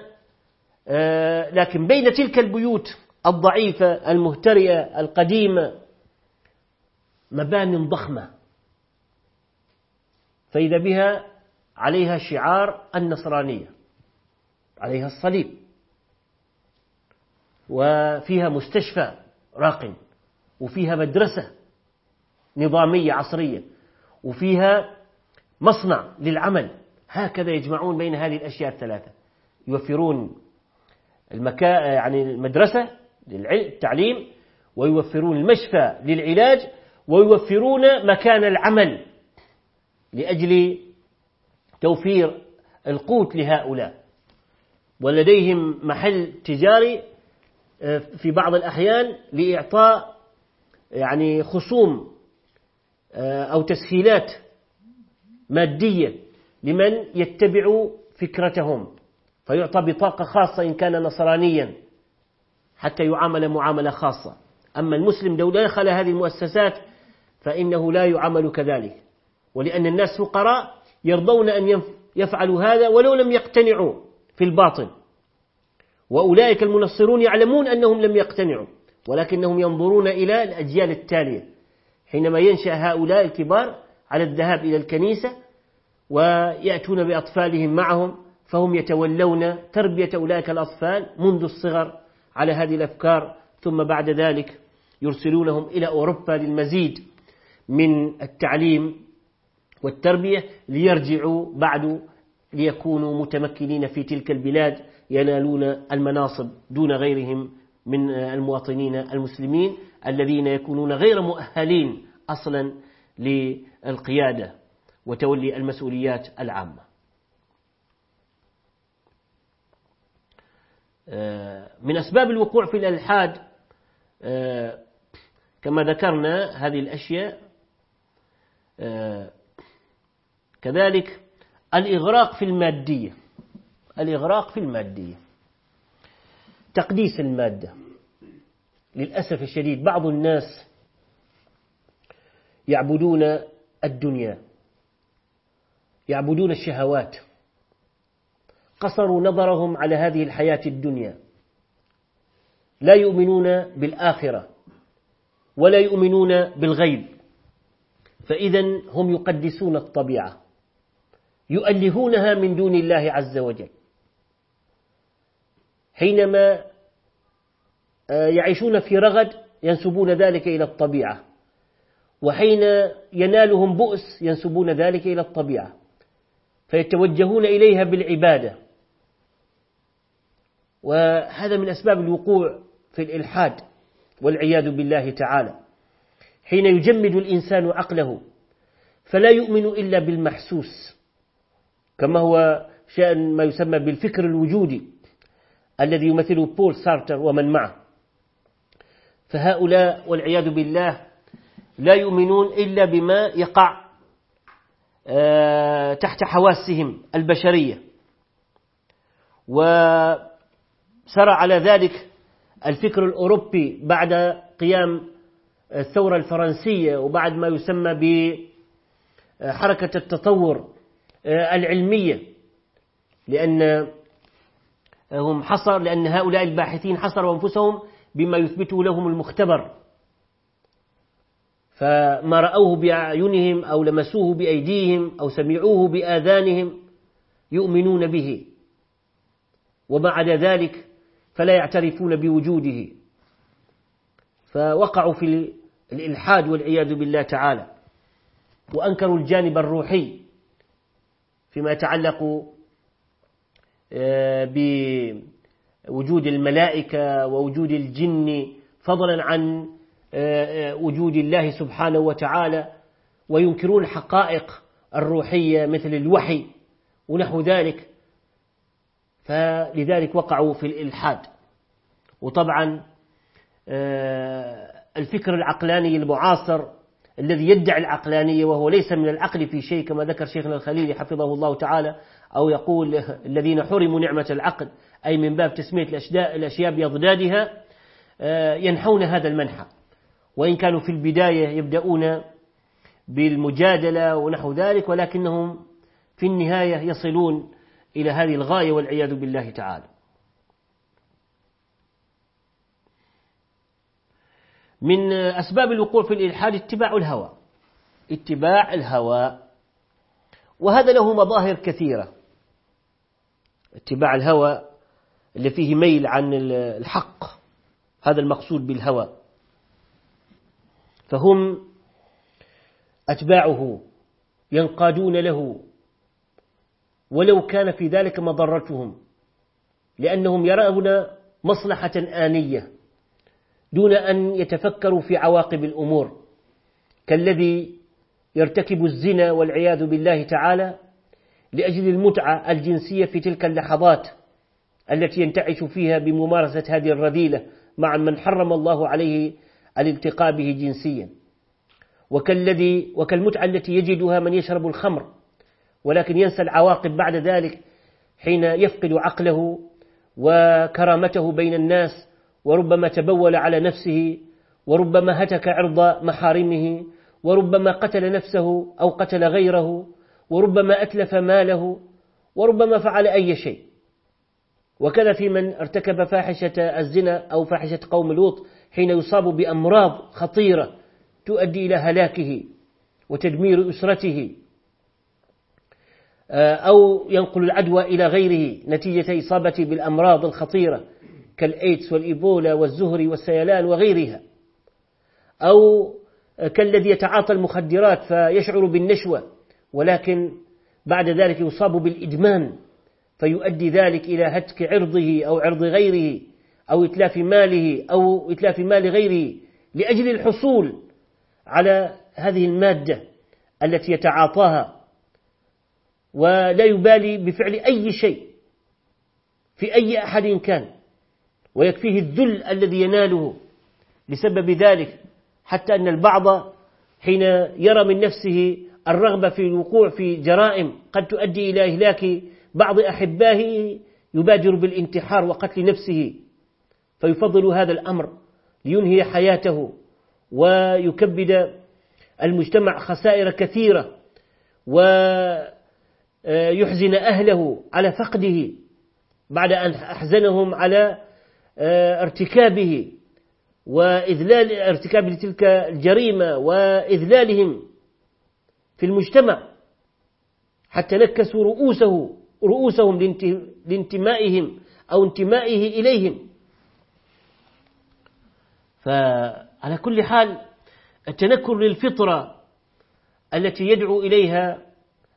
آه، لكن بين تلك البيوت الضعيفة المهترئة القديمة. مبان ضخمة. فإذا بها عليها شعار النصرانية عليها الصليب. وفيها مستشفى راق وفيها مدرسة نظامية عصرية وفيها مصنع للعمل. هكذا يجمعون بين هذه الأشياء الثلاثة. يوفرون المكان يعني المدرسة للتعليم ويوفرون المشفى للعلاج ويوفرون مكان العمل لأجل توفير القوت لهؤلاء. ولديهم محل تجاري آه، في بعض الأحيان لإعطاء يعني خصوم آه، أو تسهيلات مادية لمن يتبع فكرتهم. فيعطى بطاقة خاصة إن كان نصرانيا. حتى يعامل معاملة خاصة. أما المسلم لو دخل هذه المؤسسات فإنه لا يعامل كذلك. ولأن الناس فقراء يرضون أن يفعلوا هذا ولو لم يقتنعوا في الباطن وأولئك المنصرون يعلمون أنهم لم يقتنعوا ولكنهم ينظرون إلى الأجيال التالية. حينما ينشأ هؤلاء الكبار على الذهاب إلى الكنيسة ويأتون بأطفالهم معهم فهم يتولون تربية أولئك الأطفال منذ الصغر على هذه الأفكار ثم بعد ذلك يرسلونهم إلى أوروبا للمزيد من التعليم والتربية ليرجعوا بعد ليكونوا متمكنين في تلك البلاد ينالون المناصب دون غيرهم من المواطنين المسلمين الذين يكونون غير مؤهلين أصلا للقيادة وتولي المسؤوليات العامة. من أسباب الوقوع في الألحاد كما ذكرنا هذه الأشياء كذلك الإغراق في المادية الإغراق في المادية تقديس المادة. للأسف الشديد بعض الناس يعبدون الدنيا يعبدون الشهوات. قصروا نظرهم على هذه الحياة الدنيا. لا يؤمنون بالآخرة ولا يؤمنون بالغيب. فإذا هم يقدسون الطبيعة يؤلهونها من دون الله عز وجل. حينما آه، يعيشون في رغد ينسبون ذلك إلى الطبيعة. وحين ينالهم بؤس ينسبون ذلك إلى الطبيعة. فيتوجهون إليها بالعبادة. وهذا من أسباب الوقوع في الإلحاد والعياذ بالله تعالى. حين يجمد الإنسان عقله فلا يؤمن إلا بالمحسوس كما هو شأن ما يسمى بالفكر الوجودي الذي يمثله بول سارتر ومن معه. فهؤلاء والعياذ بالله لا يؤمنون إلا بما يقع آه، تحت حواسهم البشرية. وسرى على ذلك الفكر الأوروبي بعد قيام الثورة الفرنسية وبعد ما يسمى بحركة التطور آه، العلمية. لأن هم حصر لأن هؤلاء الباحثين حصروا أنفسهم بما يثبته لهم المختبر. فما رأوه بأعينهم أو لمسوه بأيديهم أو سمعوه بآذانهم يؤمنون به. وبعد ذلك فلا يعترفون بوجوده. فوقعوا في الإلحاد والعياذ بالله تعالى. وأنكروا الجانب الروحي فيما يتعلق آه، بوجود الملائكة ووجود الجن فضلا عن آه، آه، وجود الله سبحانه وتعالى. وينكرون الحقائق الروحية مثل الوحي ونحو ذلك. فلذلك وقعوا في الإلحاد. وطبعا الفكر العقلاني المعاصر الذي يدعي العقلانية وهو ليس من العقل في شيء كما ذكر شيخنا الخليلي حفظه الله تعالى أو يقول الذين حرموا نعمة العقل أي من باب تسمية الأشياء بأضدادها آه، ينحون هذا المنحى. وإن كانوا في البداية يبدأون بالمجادلة ونحو ذلك ولكنهم في النهاية يصلون إلى هذه الغاية والعياذ بالله تعالى. من أسباب الوقوع في الإلحاد اتباع الهوى. اتباع الهوى. وهذا له مظاهر كثيرة. اتباع الهوى اللي فيه ميل عن الحق. هذا المقصود بالهوى. فهم أتباعه ينقادون له. ولو كان في ذلك مضرتهم لأنهم يرون مصلحة آنية دون أن يتفكروا في عواقب الأمور. كالذي يرتكب الزنا والعياذ بالله تعالى لأجل المتعة الجنسية في تلك اللحظات التي ينتعش فيها بممارسة هذه الرذيلة مع من حرم الله عليه الالتقاء به جنسيا. وكالذي وكالمتعة التي يجدها من يشرب الخمر ولكن ينسى العواقب بعد ذلك حين يفقد عقله وكرامته بين الناس وربما تبول على نفسه وربما هتك عرض محارمه وربما قتل نفسه أو قتل غيره وربما أتلف ماله وربما فعل أي شيء. وكذا في من ارتكب فاحشة الزنا أو فاحشة قوم لوط حين يصاب بأمراض خطيرة تؤدي إلى هلاكه وتدمير أسرته. أو ينقل العدوى إلى غيره نتيجة إصابته بالأمراض الخطيرة كالإيدز والإيبولا والزهري والسيلان وغيرها. أو كالذي يتعاطى المخدرات فيشعر بالنشوة ولكن بعد ذلك يصاب بالإدمان فيؤدي ذلك إلى هتك عرضه أو عرض غيره أو إتلاف ماله أو إتلاف مال غيره لأجل الحصول على هذه المادة التي يتعاطاها ولا يبالي بفعل أي شيء في أي أحد كان. ويكفيه الذل الذي يناله بسبب ذلك حتى أن البعض حين يرى من نفسه الرغبة في الوقوع في جرائم قد تؤدي إلى إهلاك بعض أحبائه يبادر بالانتحار وقتل نفسه. فيفضل هذا الأمر لينهي حياته ويكبد المجتمع خسائر كثيرة ويحزن أهله على فقده بعد أن أحزنهم على ارتكابه وإذلال ارتكاب تلك الجريمة وإذلالهم في المجتمع. حتى نكسوا رؤوسه رؤوسهم لانتمائهم أو انتمائه إليهم. فعلى كل حال التنكر للفطرة التي يدعو إليها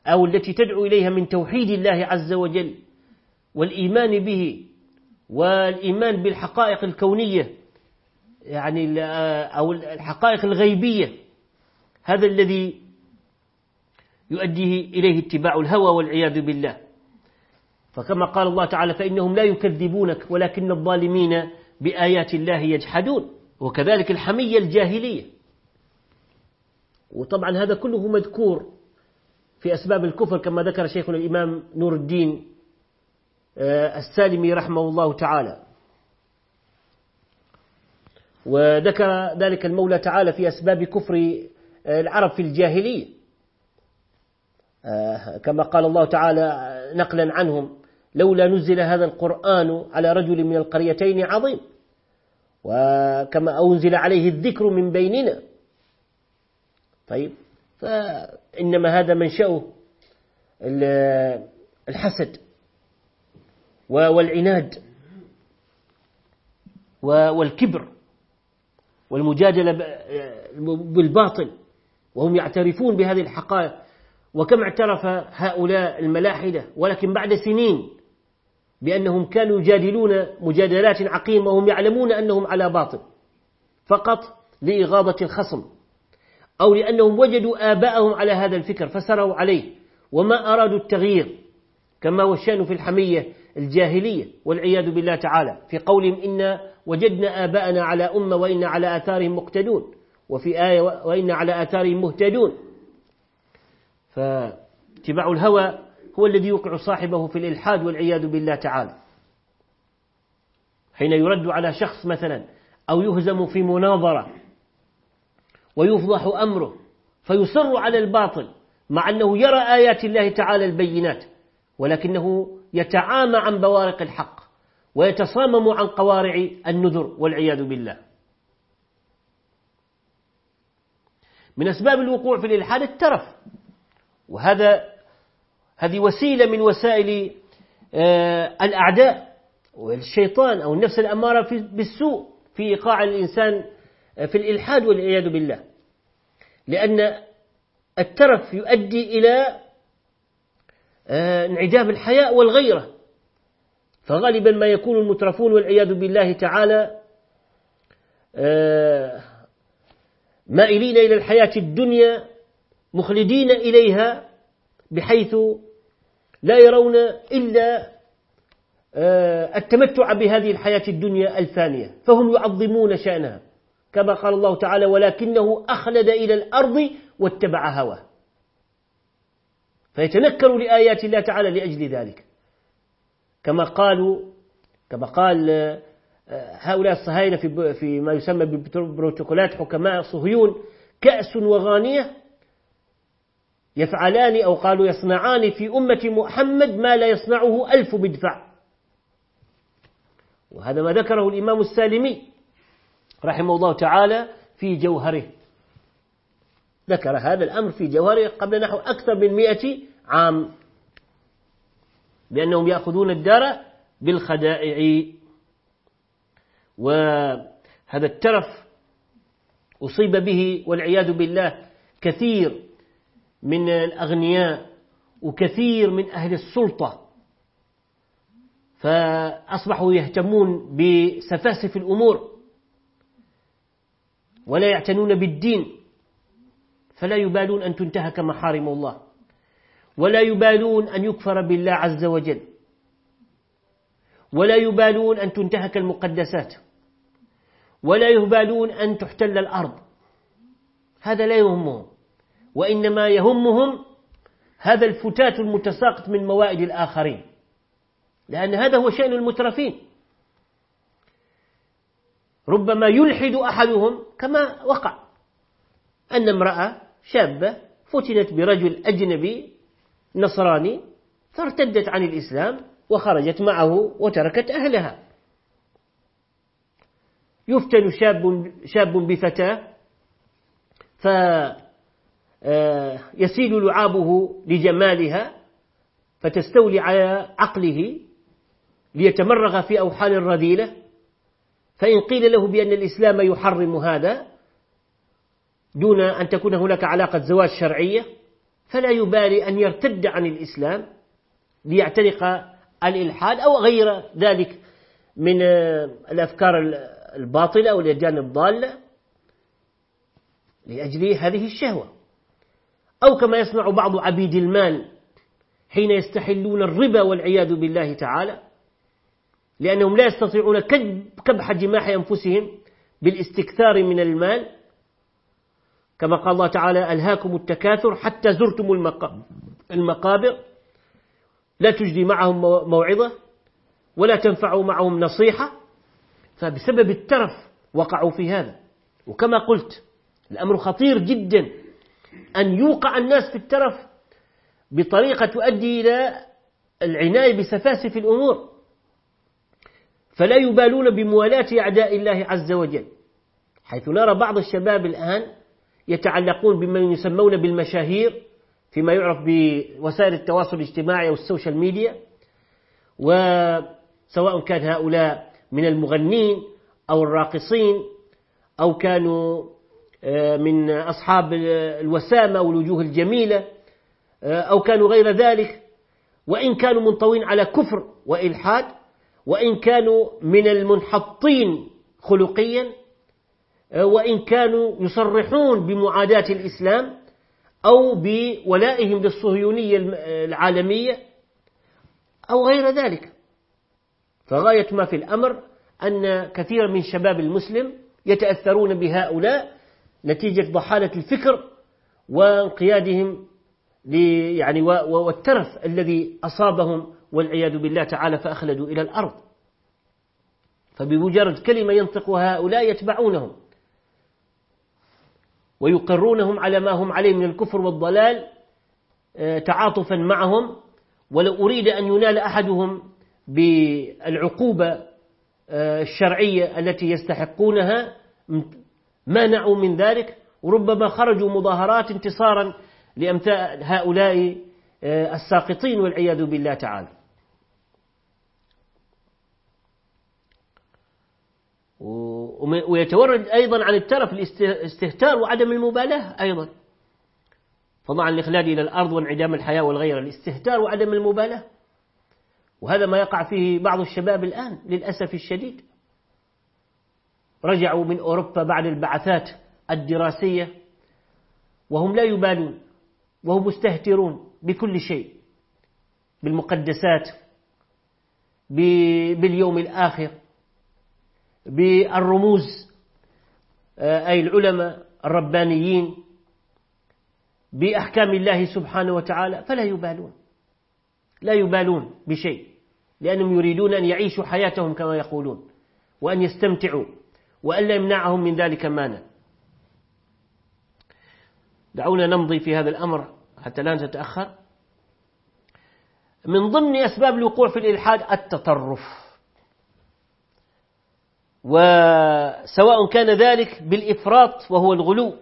أو التي تدعو إليها من توحيد الله عز وجل والإيمان به والإيمان بالحقائق الكونية يعني أو الحقائق الغيبية هذا الذي يؤديه إليه اتباع الهوى والعياذ بالله. فكما قال الله تعالى فإنهم لا يكذبونك ولكن الظالمين بآيات الله يجحدون وكذلك الحمية الجاهلية. وطبعا هذا كله مذكور في أسباب الكفر كما ذكر شيخنا الإمام نور الدين آه، السالمي رحمه الله تعالى. وذكر ذلك المولى تعالى في أسباب كفر العرب في الجاهلية. آه، كما قال الله تعالى نقلا عنهم لولا نزل هذا القرآن على رجل من القريتين عظيم. وكما أنزل عليه الذكر من بيننا. طيب فإنما هذا منشأه الحسد والعناد والكبر والمجادلة بالباطل وهم يعترفون بهذه الحقائق. وكم اعترف هؤلاء الملاحدة ولكن بعد سنين بأنهم كانوا يجادلون مجادلات عقيمة وهم يعلمون أنهم على باطل فقط لإغاظة الخصم. أو لأنهم وجدوا آباءهم على هذا الفكر فسروا عليه. وما أرادوا التغيير كما هو الشأن في الحمية الجاهلية والعياذ بالله تعالى. في قولهم إنا وجدنا آباءنا على أمة وإنا على آثارهم مقتدون. وفي آية وإنا على آثارهم مهتدون. فاتباع الهوى هو الذي يوقع صاحبه في الإلحاد والعياذ بالله تعالى. حين يرد على شخص مثلا أو يهزم في مناظرة ويفضح أمره فيصر على الباطل مع أنه يرى آيات الله تعالى البينات ولكنه يتعامى عن بوارق الحق ويتصامم عن قوارع النذر والعياذ بالله. من أسباب الوقوع في الإلحاد الترف وهذا هذه وسيلة من وسائل آه، الأعداء والشيطان أو النفس الأمارة بالسوء في إيقاع الإنسان في الإلحاد والعياذ بالله. لأن الترف يؤدي إلى آه، انعدام الحياء والغيرة. فغالبا ما يكون المترفون والعياذ بالله تعالى مائلين إلى الحياة الدنيا مخلدين إليها بحيث لا يرون إلا آه، التمتع بهذه الحياة الدنيا الفانية. فهم يعظمون شأنها. كما قال الله تعالى ولكنه أخلد إلى الأرض واتبع هواه. فيتنكر لآيات الله تعالى لأجل ذلك. كما قالوا كما قال آه، هؤلاء الصهاينة في في ما يسمى ببروتوكولات حكماء صهيون كأس وغانية يفعلان أو قالوا يصنعان في أمة محمد ما لا يصنعه ألف مدفع. وهذا ما ذكره الإمام السالمي. رحمه الله تعالى في جوهره. ذكر هذا الأمر في جوهره قبل نحو أكثر من مئة عام بأنهم يأخذون الدار بالخدائع. وهذا الترف أصيب به والعياذ بالله كثير من الأغنياء وكثير من أهل السلطة. فأصبحوا يهتمون بسفاسف الأمور. ولا يعتنون بالدين فلا يبالون أن تنتهك محارم الله ولا يبالون أن يكفر بالله عز وجل ولا يبالون أن تنتهك المقدسات ولا يبالون أن تحتل الأرض. هذا لا يهمهم وإنما يهمهم هذا الفتات المتساقط من موائد الآخرين لأن هذا هو شأن المترفين. ربما يلحد أحدهم كما وقع أن امرأة شابة فتنت برجل أجنبي نصراني فارتدت عن الإسلام وخرجت معه وتركت أهلها. يفتن شاب, شاب بفتاة ف آه، لعابه لجمالها فتستولي على عقله ليتمرغ في أوحال الرذيلة فإن قيل له بأن الإسلام يحرم هذا دون أن تكون هناك علاقة زواج شرعية فلا يبالي أن يرتد عن الإسلام ليعتنق الإلحاد أو غير ذلك من الأفكار الباطلة أو الأديان الضالة لأجل هذه الشهوة. أو كما يصنع بعض عبيد المال حين يستحلون الربا والعياذ بالله تعالى لأنهم لا يستطيعون كبح جماح أنفسهم بالاستكثار من المال. كما قال الله تعالى ألهاكم التكاثر حتى زرتم المقابر. لا تجدي معهم موعظة ولا تنفع معهم نصيحة. فبسبب الترف وقعوا في هذا. وكما قلت الأمر خطير جدا أن يوقع الناس في الترف بطريقة تؤدي إلى العناية بسفاسف الأمور. فلا يبالون بموالاة أعداء الله عز وجل. حيث نرى بعض الشباب الآن يتعلقون بمن يسمون بالمشاهير فيما يعرف بوسائل التواصل الاجتماعي أو ال social media وسواء كان هؤلاء من المغنين أو الراقصين أو كانوا آه، من أصحاب الوسامة والوجوه الجميلة آه، أو كانوا غير ذلك. وإن كانوا منطوين على كفر وإلحاد وإن كانوا من المنحطين خلقيا آه، وإن كانوا يصرحون بمعاداة الإسلام أو بولائهم للصهيونية العالمية أو غير ذلك. فغاية ما في الأمر أن كثير من شباب المسلم يتأثرون بهؤلاء نتيجة ضحالة الفكر وانقيادهم يعني والترف الذي أصابهم والعياذ بالله تعالى فأخلدوا إلى الأرض. فبمجرد كلمة ينطق هؤلاء يتبعونهم ويقرونهم على ما هم عليه من الكفر والضلال آه، تعاطفا معهم ولو أريد أن ينال أحدهم بالعقوبة آه، الشرعية التي يستحقونها مانعوا من ذلك؟ وربما خرجوا مظاهرات انتصارا لأمثال هؤلاء آه، الساقطين والعياذ بالله تعالى. ويتورد أيضا عن الترف الاستهتار وعدم المبالاة أيضا. فضلا عن الإخلاد إلى الأرض وانعدام الحياة والغيرة الاستهتار وعدم المبالاة. وهذا ما يقع فيه بعض الشباب الآن للأسف الشديد. رجعوا من أوروبا بعد البعثات الدراسية وهم لا يبالون وهم مستهترون بكل شيء بالمقدسات باليوم الآخر. بالرموز. آه، أي العلماء الربانيين بأحكام الله سبحانه وتعالى فلا يبالون. لا يبالون بشيء لأنهم يريدون أن يعيشوا حياتهم كما يقولون وأن يستمتعوا وأن لا يمنعهم من ذلك مانع دعونا نمضي في هذا الأمر حتى لا نتأخر. من ضمن أسباب الوقوع في الإلحاد التطرف. وسواء كان ذلك بالإفراط وهو الغلو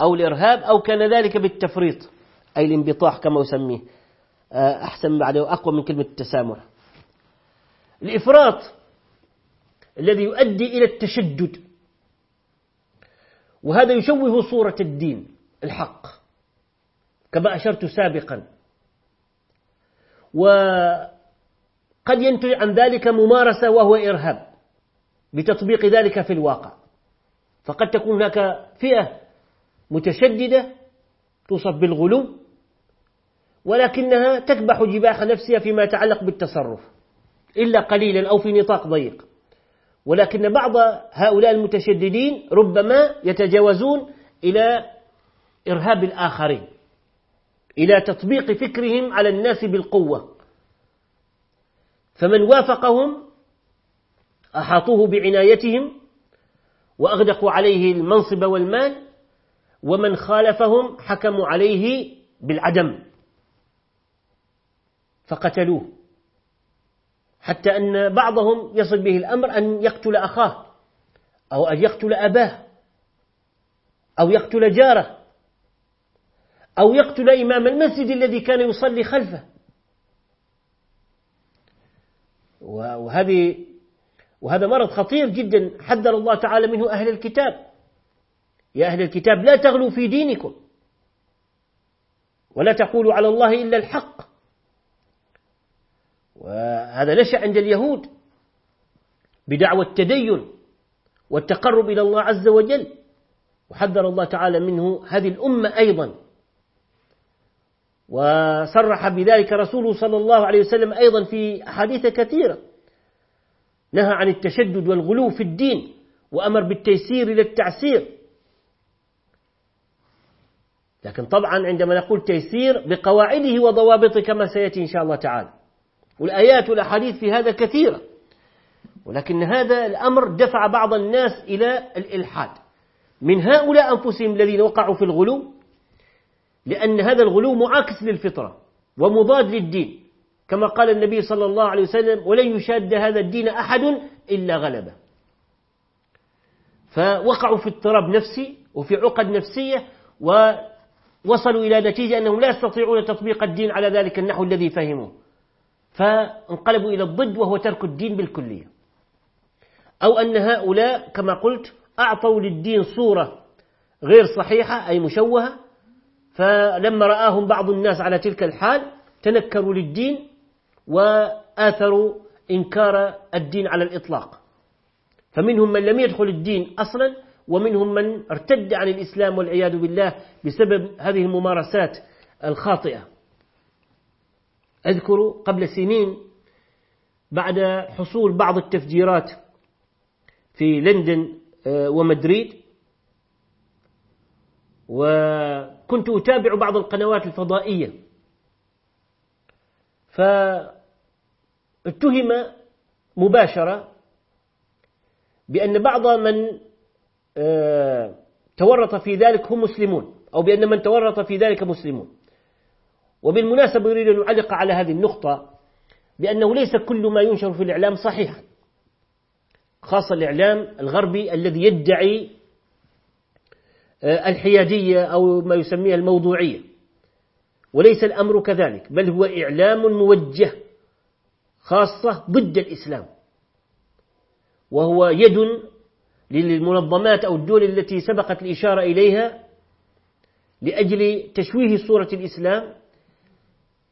أو الإرهاب أو كان ذلك بالتفريط أي الانبطاح كما أسميه. أحسن بعد أقوى من كلمة التسامح. الإفراط الذي يؤدي إلى التشدد وهذا يشوه صورة الدين الحق كما أشرت سابقا. وقد ينتج عن ذلك ممارسة وهو إرهاب. بتطبيق ذلك في الواقع. فقد تكون هناك فئة متشددة توصف بالغلو ولكنها تكبح جباح نفسها فيما يتعلق بالتصرف إلا قليلا أو في نطاق ضيق. ولكن بعض هؤلاء المتشددين ربما يتجاوزون إلى إرهاب الآخرين إلى تطبيق فكرهم على الناس بالقوة. فمن وافقهم أحاطوه بعنايتهم وأغدقوا عليه المنصب والمال ومن خالفهم حكموا عليه بالعدم فقتلوه. حتى أن بعضهم يصل به الأمر أن يقتل أخاه أو أن يقتل أباه أو يقتل جاره أو يقتل إمام المسجد الذي كان يصلي خلفه. وهذه وهذا مرض خطير جدا حذر الله تعالى منه أهل الكتاب. يا أهل الكتاب لا تغلوا في دينكم. ولا تقولوا على الله إلا الحق. وهذا نشأ عند اليهود. بدعوى التدين والتقرب إلى الله عز وجل. وحذر الله تعالى منه هذه الأمة أيضا. وصرح بذلك رسوله صلى الله عليه وسلم أيضا في أحاديث كثيرة. نهى عن التشدد والغلو في الدين وأمر بالتيسير للتعسير لكن طبعا عندما نقول تيسير بقواعده وضوابطه كما سيأتي إن شاء الله تعالى. والآيات والأحاديث في هذا كثيرة. ولكن هذا الأمر دفع بعض الناس إلى الإلحاد. من هؤلاء أنفسهم الذين وقعوا في الغلو لأن هذا الغلو معاكس للفطرة ومضاد للدين. كما قال النبي صلى الله عليه وسلم ولن يشاد هذا الدين أحد إلا غلبه. فوقعوا في اضطراب نفسي وفي عقد نفسية ووصلوا إلى نتيجة أنهم لا يستطيعون تطبيق الدين على ذلك النحو الذي فهموه. فانقلبوا إلى الضد وهو ترك الدين بالكلية. أو أن هؤلاء كما قلت أعطوا للدين صورة غير صحيحة أي مشوهة فلما رآهم بعض الناس على تلك الحال تنكروا للدين وآثروا إنكار الدين على الإطلاق. فمنهم من لم يدخل الدين أصلا ومنهم من ارتد عن الإسلام والعياذ بالله بسبب هذه الممارسات الخاطئة. أذكر قبل سنين بعد حصول بعض التفجيرات في لندن آه، ومدريد وكنت أتابع بعض القنوات الفضائية. فاتهم مباشرة بأن بعض من آه، تورط في ذلك هم مسلمون أو بأن من تورط في ذلك مسلمون. وبالمناسبة يريد أن يعلق على هذه النقطة بأنه ليس كل ما ينشر في الإعلام صحيحا خاصة الإعلام الغربي الذي يدعي آه، الحيادية أو ما يسميها الموضوعية. وليس الأمر كذلك بل هو إعلام موجه خاصة ضد الإسلام. وهو يد للمنظمات أو الدول التي سبقت الإشارة إليها لأجل تشويه صورة الإسلام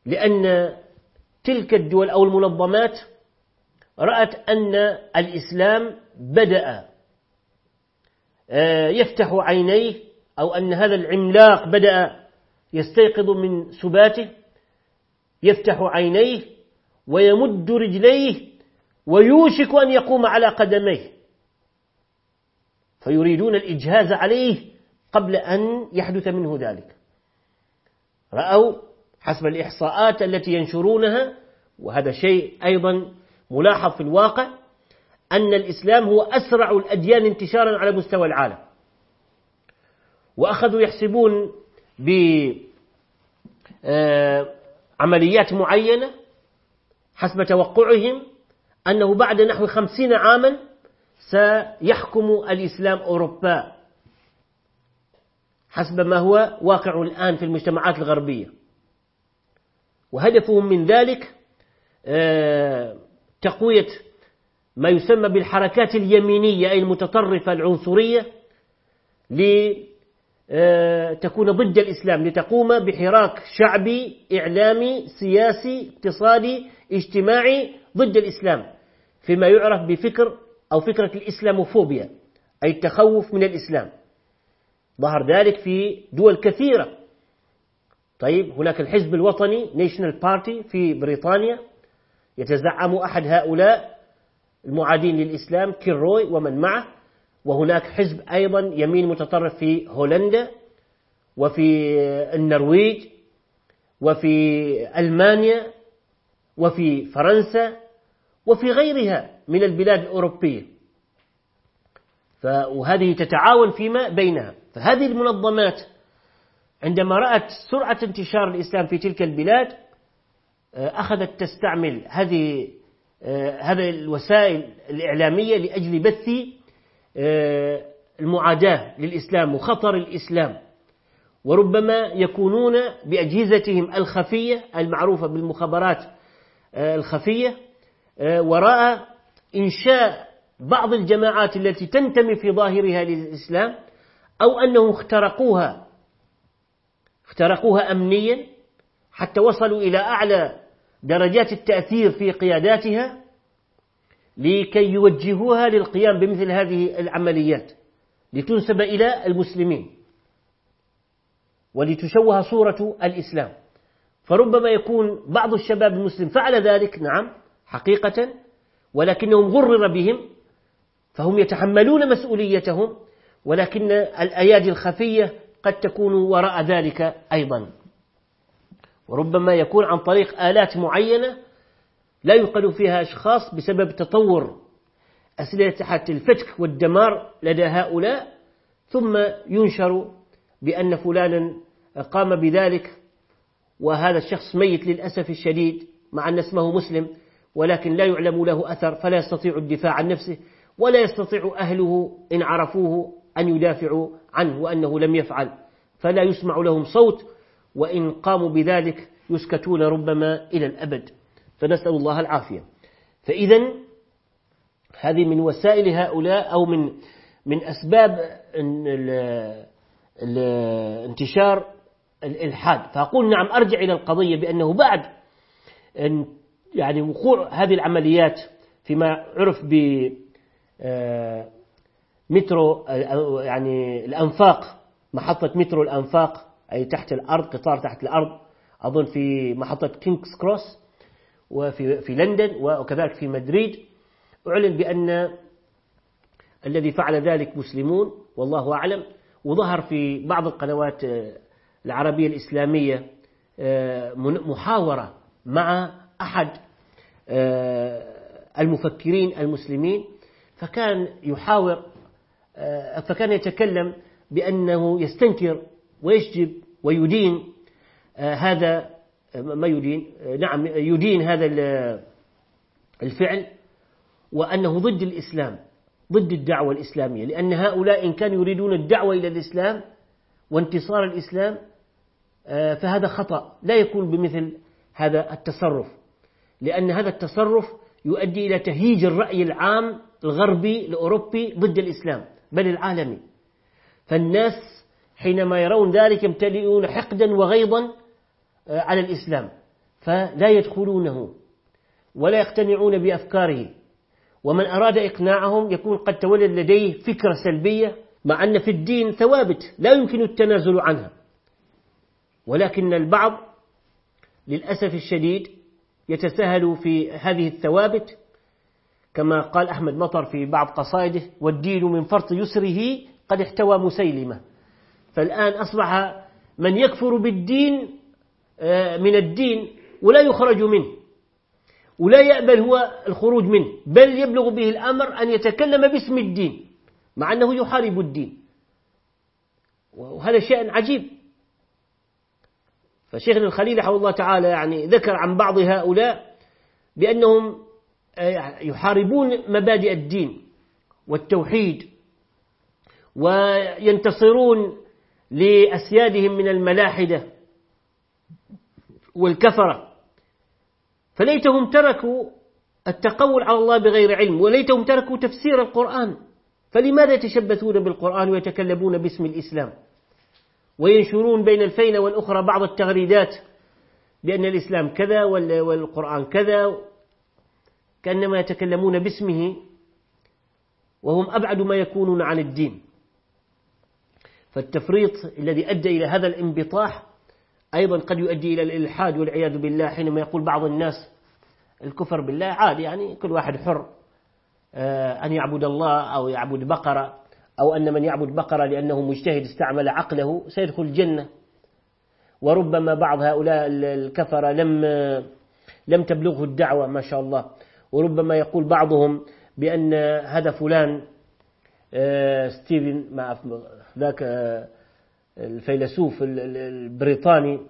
لأن تلك الدول أو المنظمات رأت أن الإسلام بدأ آه، يفتح عينيه أو أن هذا العملاق بدأ يستيقظ من سباته يفتح عينيه ويمد رجليه ويوشك أن يقوم على قدميه. فيريدون الإجهاز عليه قبل أن يحدث منه ذلك. رأوا حسب الإحصاءات التي ينشرونها وهذا شيء أيضا ملاحظ في الواقع أن الإسلام هو أسرع الأديان انتشارا على مستوى العالم. وأخذوا يحسبون بعمليات معينة حسب توقعهم أنه بعد نحو خمسين عاما سيحكم الإسلام أوروبا حسب ما هو واقع الآن في المجتمعات الغربية. وهدفهم من ذلك آه، تقوية ما يسمى بالحركات اليمينية أي المتطرفة العنصرية لتكون آه، ضد الإسلام لتقوم بحراك شعبي إعلامي سياسي اقتصادي اجتماعي ضد الإسلام. فيما يعرف بفكر أو فكرة الإسلاموفوبيا أي التخوف من الإسلام. ظهر ذلك في دول كثيرة. طيب هناك الحزب الوطني National Party في بريطانيا. يتزعم أحد هؤلاء المعادين للإسلام كيروي ومن معه. وهناك حزب أيضا يمين متطرف في هولندا وفي النرويج وفي ألمانيا وفي فرنسا وفي غيرها من البلاد الأوروبية. وهذه تتعاون فيما بينها. فهذه المنظمات عندما رأت سرعة انتشار الإسلام في تلك البلاد آه، أخذت تستعمل هذه آه، هذه الوسائل الإعلامية لأجل بث المعاداة للإسلام وخطر الإسلام. وربما يكونون بأجهزتهم الخفية المعروفة بالمخابرات الخفية وراء إنشاء بعض الجماعات التي تنتمي في ظاهرها للإسلام أو أنهم اخترقوها اخترقوها أمنيا حتى وصلوا إلى أعلى درجات التأثير في قياداتها. لكي يوجهوها للقيام بمثل هذه العمليات لتنسب إلى المسلمين ولتشوه صورة الإسلام. فربما يكون بعض الشباب المسلم فعل ذلك نعم حقيقة ولكنهم غرر بهم فهم يتحملون مسؤوليتهم ولكن الأيادي الخفية قد تكون وراء ذلك أيضا. وربما يكون عن طريق آلات معينة لا يقل فيها أشخاص بسبب تطور أسلحة الفتك والدمار لدى هؤلاء ثم ينشر بأن فلانا قام بذلك وهذا الشخص ميت للأسف الشديد مع أن اسمه مسلم ولكن لا يعلم له أثر فلا يستطيع الدفاع عن نفسه ولا يستطيع أهله إن عرفوه أن يدافعوا عنه وأنه لم يفعل. فلا يسمع لهم صوت وإن قاموا بذلك يسكتون ربما إلى الأبد. فنسأل الله العافية. فإذا هذه من وسائل هؤلاء أو من من أسباب انتشار الإلحاد. فأقول نعم أرجع إلى القضية بأنه بعد يعني وقوع هذه العمليات فيما عرف ب آه، مترو يعني الأنفاق محطة مترو الأنفاق أي تحت الأرض قطار تحت الأرض أظن في محطة كينغز كروس. وفي في لندن وكذلك في مدريد. أعلن بأن الذي فعل ذلك مسلمون والله أعلم وظهر في بعض القنوات آه، العربية الإسلامية آه، محاورة مع أحد آه، المفكرين المسلمين فكان يحاور فكان يتكلم بأنه يستنكر ويشجب ويدين هذا ما يدين. نعم يدين هذا الفعل وأنه ضد الإسلام ضد الدعوة الإسلامية لأن هؤلاء إن كانوا يريدون الدعوة إلى الإسلام وانتصار الإسلام آه، فهذا خطأ. لا يكون بمثل هذا التصرف لأن هذا التصرف يؤدي إلى تهيج الرأي العام الغربي الأوروبي ضد الإسلام بل العالمي. فالناس حينما يرون ذلك يمتلئون حقدا وغيظا على الإسلام فلا يدخلونه ولا يقتنعون بأفكاره. ومن أراد إقناعهم يكون قد تولد لديه فكرة سلبية مع أن في الدين ثوابت لا يمكن التنازل عنها. ولكن البعض للأسف الشديد يتساهل في هذه الثوابت كما قال أحمد مطر في بعض قصائده والدين من فرط يسره قد احتوى مسيلمة فالآن أصبح من يكفر بالدين آه، من الدين ولا يخرج منه ولا يقبل هو الخروج منه بل يبلغ به الأمر أن يتكلم باسم الدين مع أنه يحارب الدين. وهذا شيء عجيب. فشيخنا الخليل رحمه الله تعالى يعني ذكر عن بعض هؤلاء بأنهم آه، يحاربون مبادئ الدين والتوحيد وينتصرون لأسيادهم من الملاحدة والكفرة. فليتهم تركوا التقول على الله بغير علم وليتهم تركوا تفسير القرآن. فلماذا يتشبثون بالقرآن ويتكلمون باسم الإسلام؟ وينشرون بين الفينة والأخرى بعض التغريدات بأن الإسلام كذا والقرآن كذا كأنما يتكلمون باسمه وهم أبعد ما يكونون عن الدين. فالتفريط الذي أدى إلى هذا الانبطاح أيضا قد يؤدي إلى الإلحاد والعياذ بالله حينما يقول بعض الناس الكفر بالله عادي يعني كل واحد حر آه، أن يعبد الله أو يعبد بقرة أو أن من يعبد بقرة لأنه مجتهد استعمل عقله سيدخل الجنة. وربما بعض هؤلاء الكفرة لم لم تبلغه الدعوة ما شاء الله. وربما يقول بعضهم بأن هذا فلان آه، ستيفن مع ذاك آه، الفيلسوف البريطاني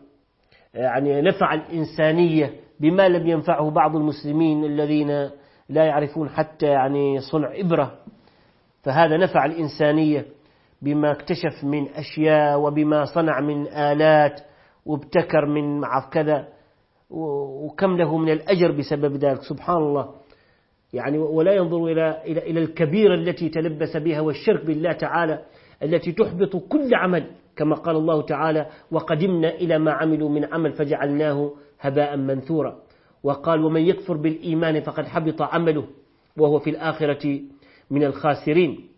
يعني نفع الإنسانية بما لم ينفعه بعض المسلمين الذين لا يعرفون حتى يعني صنع إبرة. فهذا نفع الإنسانية بما اكتشف من أشياء وبما صنع من آلات وابتكر من معف كذا. وكم له من الأجر بسبب ذلك؟ سبحان الله. يعني ولا ينظر إلى إلى إلى الكبيرة التي تلبس بها والشرك بالله تعالى التي تحبط كل عمل. كما قال الله تعالى وقدمنا إلى ما عملوا من عمل فجعلناه هباء منثورا. وقال ومن يكفر بالإيمان فقد حبط عمله وهو في الآخرة من الخاسرين.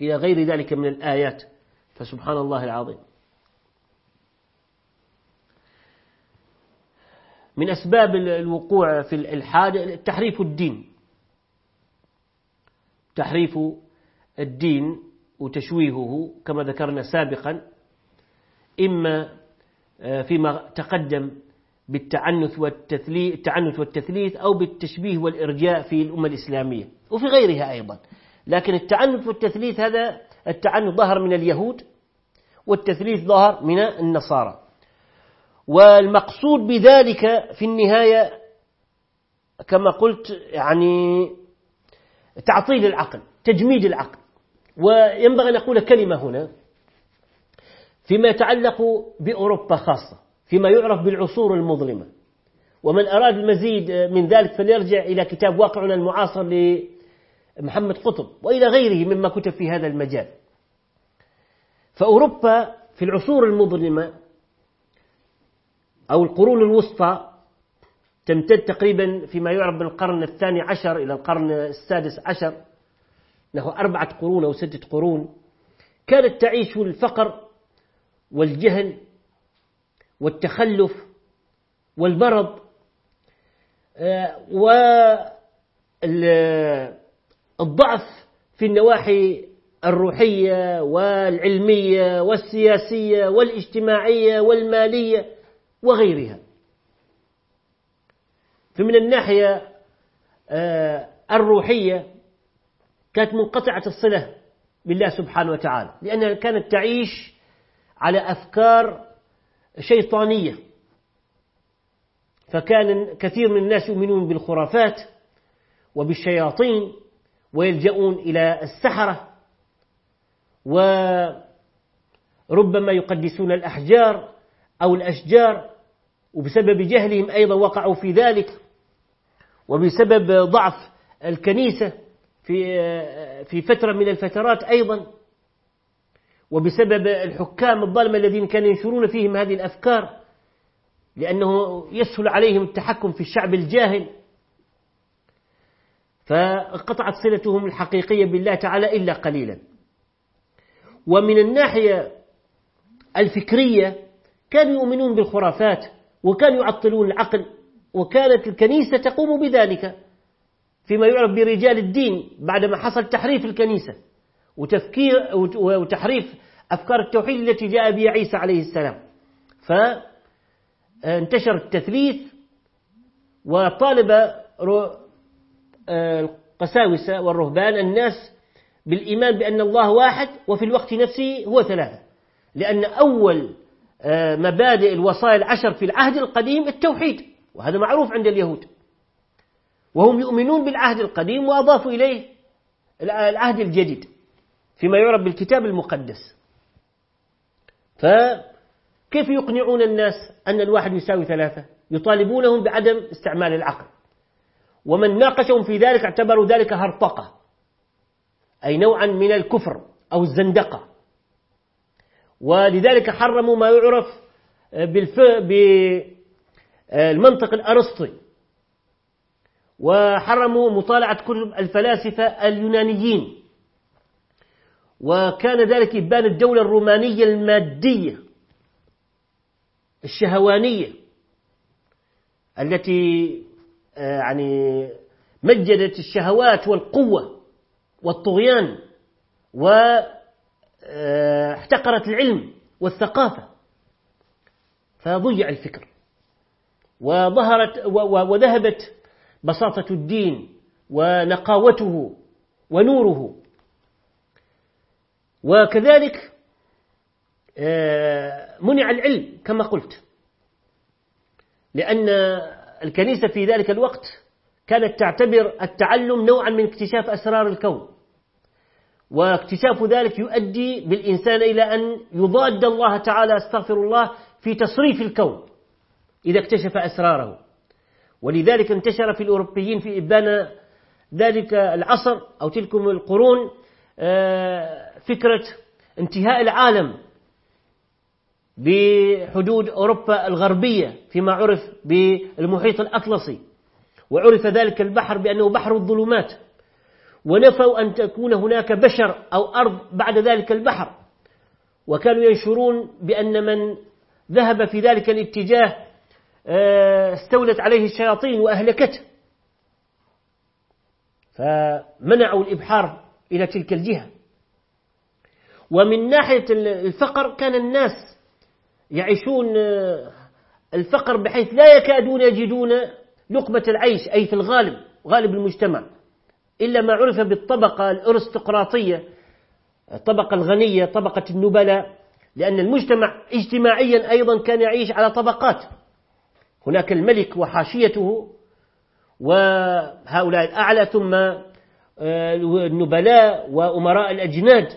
إلى غير ذلك من الآيات فسبحان الله العظيم. من أسباب الوقوع في الإلحاد تحريف الدين. تحريف الدين وتشويهه كما ذكرنا سابقا إما آه، فيما تقدم بالتعنث والتثليث والتثليث أو بالتشبيه والإرجاء في الأمة الإسلامية وفي غيرها أيضا. لكن التعنث والتثليث هذا التعنث ظهر من اليهود والتثليث ظهر من النصارى. والمقصود بذلك في النهاية كما قلت يعني تعطيل العقل تجميد العقل. وينبغي أن نقول كلمة هنا فيما يتعلق بأوروبا خاصة فيما يعرف بالعصور المظلمة. ومن أراد المزيد من ذلك فليرجع إلى كتاب واقعنا المعاصر محمد قطب وإلى غيره مما كتب في هذا المجال. فأوروبا في العصور المظلمة أو القرون الوسطى تمتد تقريبا فيما يعرف بالقرن الثاني عشر إلى القرن السادس عشر. نحو أربعة قرون أو ستة قرون كانت تعيش الفقر والجهل والتخلف والمرض آه، والضعف في النواحي الروحية والعلمية والسياسية والاجتماعية والمالية وغيرها. فمن الناحية آه، الروحية كانت منقطعة الصلة بالله سبحانه وتعالى لأنها كانت تعيش على أفكار شيطانية. فكان كثير من الناس يؤمنون بالخرافات وبالشياطين ويلجؤون إلى السحرة وربما يقدسون الأحجار أو الأشجار وبسبب جهلهم أيضا وقعوا في ذلك وبسبب ضعف الكنيسة. في في فترة من الفترات أيضا وبسبب الحكام الظالمة الذين كانوا ينشرون فيهم هذه الأفكار لأنه يسهل عليهم التحكم في الشعب الجاهل. فانقطعت صلتهم الحقيقية بالله تعالى إلا قليلا. ومن الناحية الفكرية كانوا يؤمنون بالخرافات وكانوا يعطلون العقل وكانت الكنيسة تقوم بذلك. فيما يعرف برجال الدين بعدما حصل تحريف الكنيسة وتفكير وتحريف أفكار التوحيد التي جاء بها عيسى عليه السلام. فانتشر التثليث وطالب القساوسة والرهبان الناس بالإيمان بأن الله واحد وفي الوقت نفسه هو ثلاثة. لأن أول مبادئ الوصايا العشر في العهد القديم التوحيد وهذا معروف عند اليهود. وهم يؤمنون بالعهد القديم وأضافوا إليه العهد الجديد فيما يعرف بالكتاب المقدس. فكيف يقنعون الناس أن الواحد يساوي ثلاثة؟ يطالبونهم بعدم استعمال العقل. ومن ناقشهم في ذلك اعتبروا ذلك هرطقة أي نوعا من الكفر أو الزندقة. ولذلك حرموا ما يعرف. بالمنطق الأرسطي. وحرموا مطالعة كتب الفلاسفة اليونانيين. وكان ذلك إبان الدولة الرومانية المادية الشهوانية التي آه، يعني مجدت الشهوات والقوة والطغيان واحتقرت العلم والثقافة. فضيع الفكر. وظهرت وذهبت بساطة الدين ونقاوته ونوره. وكذلك آه، منع العلم كما قلت لأن الكنيسة في ذلك الوقت كانت تعتبر التعلم نوعا من اكتشاف أسرار الكون. واكتشاف ذلك يؤدي بالإنسان إلى أن يضاد الله تعالى أستغفر الله في تصريف الكون إذا اكتشف أسراره. ولذلك انتشر في الأوروبيين في إبان ذلك العصر أو تلكم القرون آه، فكرة انتهاء العالم بحدود أوروبا الغربية فيما عرف بالمحيط الأطلسي. وعرف ذلك البحر بأنه بحر الظلمات. ونفوا أن تكون هناك بشر أو أرض بعد ذلك البحر. وكانوا ينشرون بأن من ذهب في ذلك الاتجاه استولت عليه الشياطين وأهلكته. فمنعوا الإبحار إلى تلك الجهة. ومن ناحية الفقر كان الناس يعيشون آه، الفقر بحيث لا يكادون يجدون لقمة العيش أي في الغالب غالب المجتمع. إلا ما عرف بالطبقة الأرستقراطية الطبقة الغنية طبقة النبلاء لأن المجتمع اجتماعيا أيضا كان يعيش على طبقات. هناك الملك وحاشيته وهؤلاء الأعلى ثم آه، النبلاء وأمراء الأجناد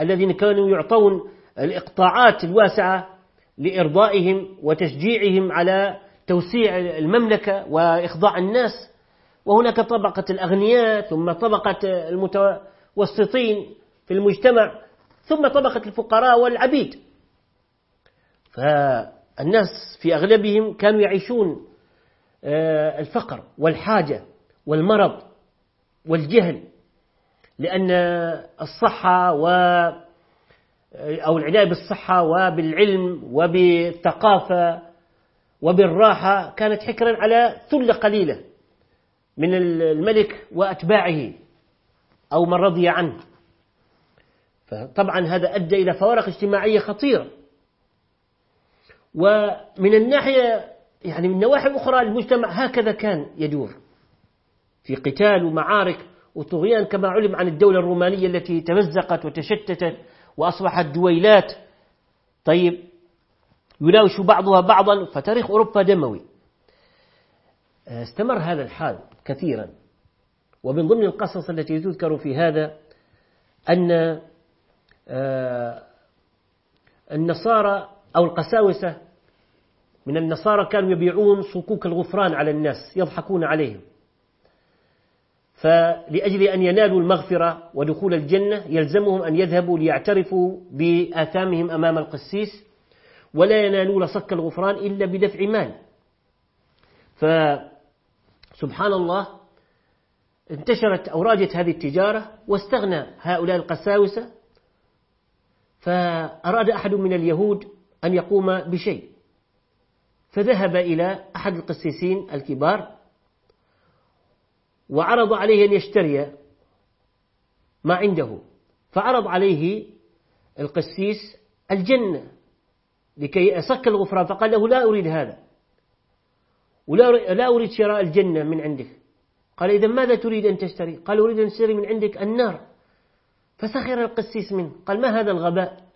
الذين كانوا يعطون الإقطاعات الواسعة لإرضائهم وتشجيعهم على توسيع المملكة وإخضاع الناس. وهناك طبقة الأغنياء ثم طبقة المتوسطين في المجتمع ثم طبقة الفقراء والعبيد. فالناس في أغلبهم كانوا يعيشون آه، الفقر والحاجة والمرض والجهل لأن الصحة و أو العناية بالصحة وبالعلم وبالثقافة وبالراحة كانت حكرا على ثلة قليلة من الملك وأتباعه أو من رضي عنه. فطبعا هذا أدى إلى فوارق اجتماعية خطيرة. ومن الناحية يعني من نواحي أخرى المجتمع هكذا كان يدور. في قتال ومعارك وطغيان كما علم عن الدولة الرومانية التي تمزقت وتشتتت وأصبحت دويلات. طيب يناوش بعضها بعضا فتاريخ أوروبا دموي. استمر هذا الحال كثيرا. ومن ضمن القصص التي تذكر في هذا أن آه، النصارى أو القساوسة من النصارى كانوا يبيعون صكوك الغفران على الناس يضحكون عليهم. فلأجل أن ينالوا المغفرة ودخول الجنة يلزمهم أن يذهبوا ليعترفوا بآثامهم أمام القسيس ولا ينالون صك الغفران إلا بدفع مال. فسبحان الله انتشرت أو راجت هذه التجارة واستغنى هؤلاء القساوسة. فأراد أحد من اليهود أن يقوم بشيء. فذهب إلى أحد القسيسين الكبار وعرض عليه أن يشتري ما عنده. فعرض عليه القسيس الجنة لكي أصك الغفران فقال له لا أريد هذا. ولا لا أريد شراء الجنة من عندك. قال إذا ماذا تريد أن تشتري؟ قال أريد أن أشتري من عندك النار. فسخر القسيس منه. قال ما هذا الغباء؟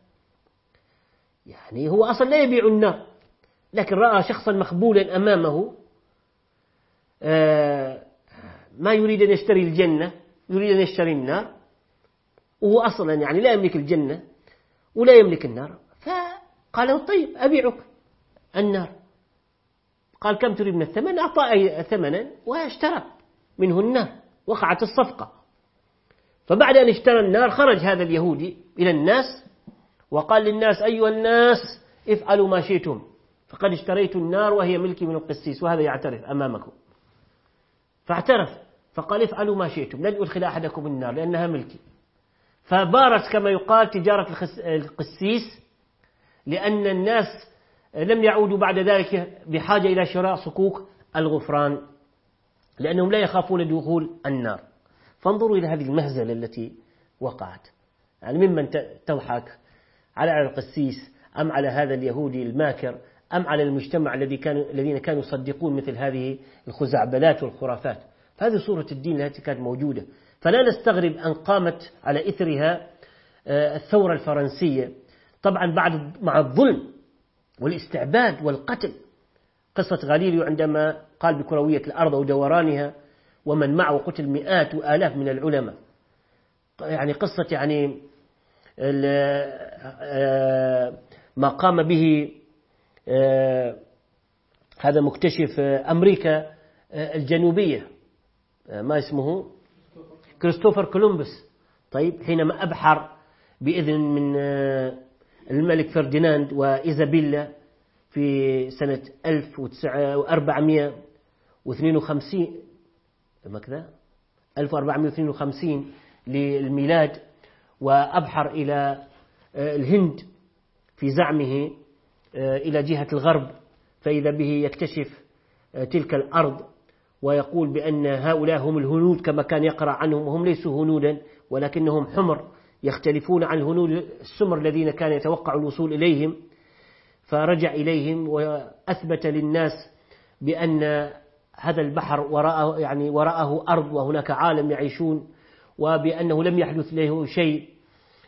يعني هو أصلا لا يبيع النار لكن رأى شخصا مخبولا أمامه آه، ما يريد أن يشتري الجنة يريد أن يشتري النار وهو أصلا يعني لا يملك الجنة ولا يملك النار. فقال له طيب أبيعك النار. قال كم تريد من الثمن؟ أعطى ثمنا واشترى منه النار وقعت الصفقة. فبعد أن اشترى النار خرج هذا اليهودي إلى الناس وقال للناس أيها الناس افعلوا ما شئتم. فقد اشتريت النار وهي ملكي من القسيس وهذا يعترف أمامكم. فاعترف فقال افعلوا ما شئتم لن أدخل أحدكم النار لأنها ملكي. فبارت كما يقال تجارة القسيس لأن الناس لم يعودوا بعد ذلك بحاجة إلى شراء صكوك الغفران لأنهم لا يخافون دخول النار. فانظروا إلى هذه المهزلة التي وقعت. يعني ممن تضحك على القسيس أم على هذا اليهودي الماكر أم على المجتمع الذي كانوا الذين كانوا يصدقون مثل هذه الخزعبلات والخرافات. فهذه صورة الدين التي كانت موجودة. فلا نستغرب أن قامت على إثرها آه، الثورة الفرنسية. طبعا بعد مع الظلم والاستعباد والقتل. قصة غاليليو عندما قال بكروية الأرض ودورانها ومن معه قتل مئات وآلاف من العلماء. يعني قصة يعني ما قام به آه، هذا مكتشف آه، أمريكا الجنوبية. ما اسمه؟ كريستوفر كولومبس طيب حينما أبحر بإذن من الملك فرديناند وإيزابيلا في سنة 1452 كذا؟ 1452 للميلاد. وأبحر إلى آه، الهند في زعمه آه، إلى جهة الغرب فإذا به يكتشف آه، تلك الأرض ويقول بأن هؤلاء هم الهنود كما كان يقرأ عنهم وهم ليسوا هنودا ولكنهم حمر يختلفون عن الهنود السمر الذين كان يتوقع الوصول إليهم. فرجع إليهم وأثبت للناس بأن هذا البحر وراءه يعني وراءه أرض وهناك عالم يعيشون وبأنه لم يحدث له شيء.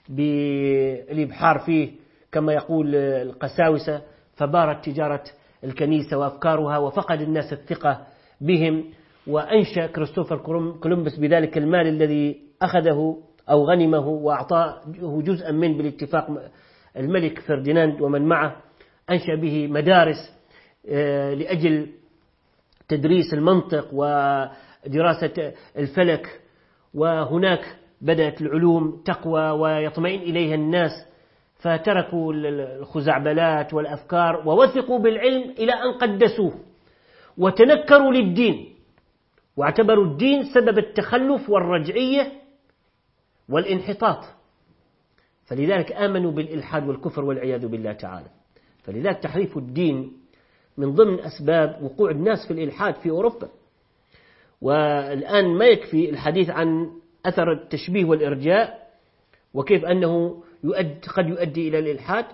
بالإبحار فيه كما يقول القساوسة فبارت تجارة الكنيسة وأفكارها وفقد الناس الثقة بهم وأنشأ كريستوفر كولومبس بذلك المال الذي أخذه أو غنمه وأعطاه جزءا من بالاتفاق الملك فرديناند ومن معه أنشأ به مدارس آه، لأجل تدريس المنطق دراسة الفلك وهناك بدأت العلوم تقوى ويطمئن إليها الناس فتركوا الخزعبلات والأفكار ووثقوا بالعلم إلى أن قدسوه وتنكروا للدين واعتبروا الدين سبب التخلف والرجعية والانحطاط. فلذلك آمنوا بالإلحاد والكفر والعياذ بالله تعالى. فلذلك تحريف الدين من ضمن أسباب وقوع الناس في الإلحاد في أوروبا. والآن ما يكفي الحديث عن أثر التشبيه والإرجاء وكيف أنه يؤد قد يؤدي إلى الإلحاد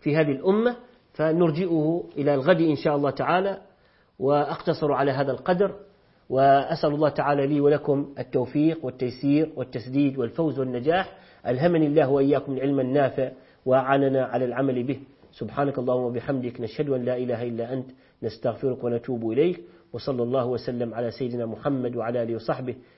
في هذه الأمة فنرجئه إلى الغد إن شاء الله تعالى وأقتصر على هذا القدر وأسأل الله تعالى لي ولكم التوفيق والتيسير والتسديد والفوز والنجاح. ألهمني الله وإياكم العلم النافع وأعاننا على العمل به. سبحانك اللهم وبحمدك نشهد أن لا إله إلا أنت نستغفرك ونتوب إليك وصلى الله وسلم على سيدنا محمد وعلى آله وصحبه.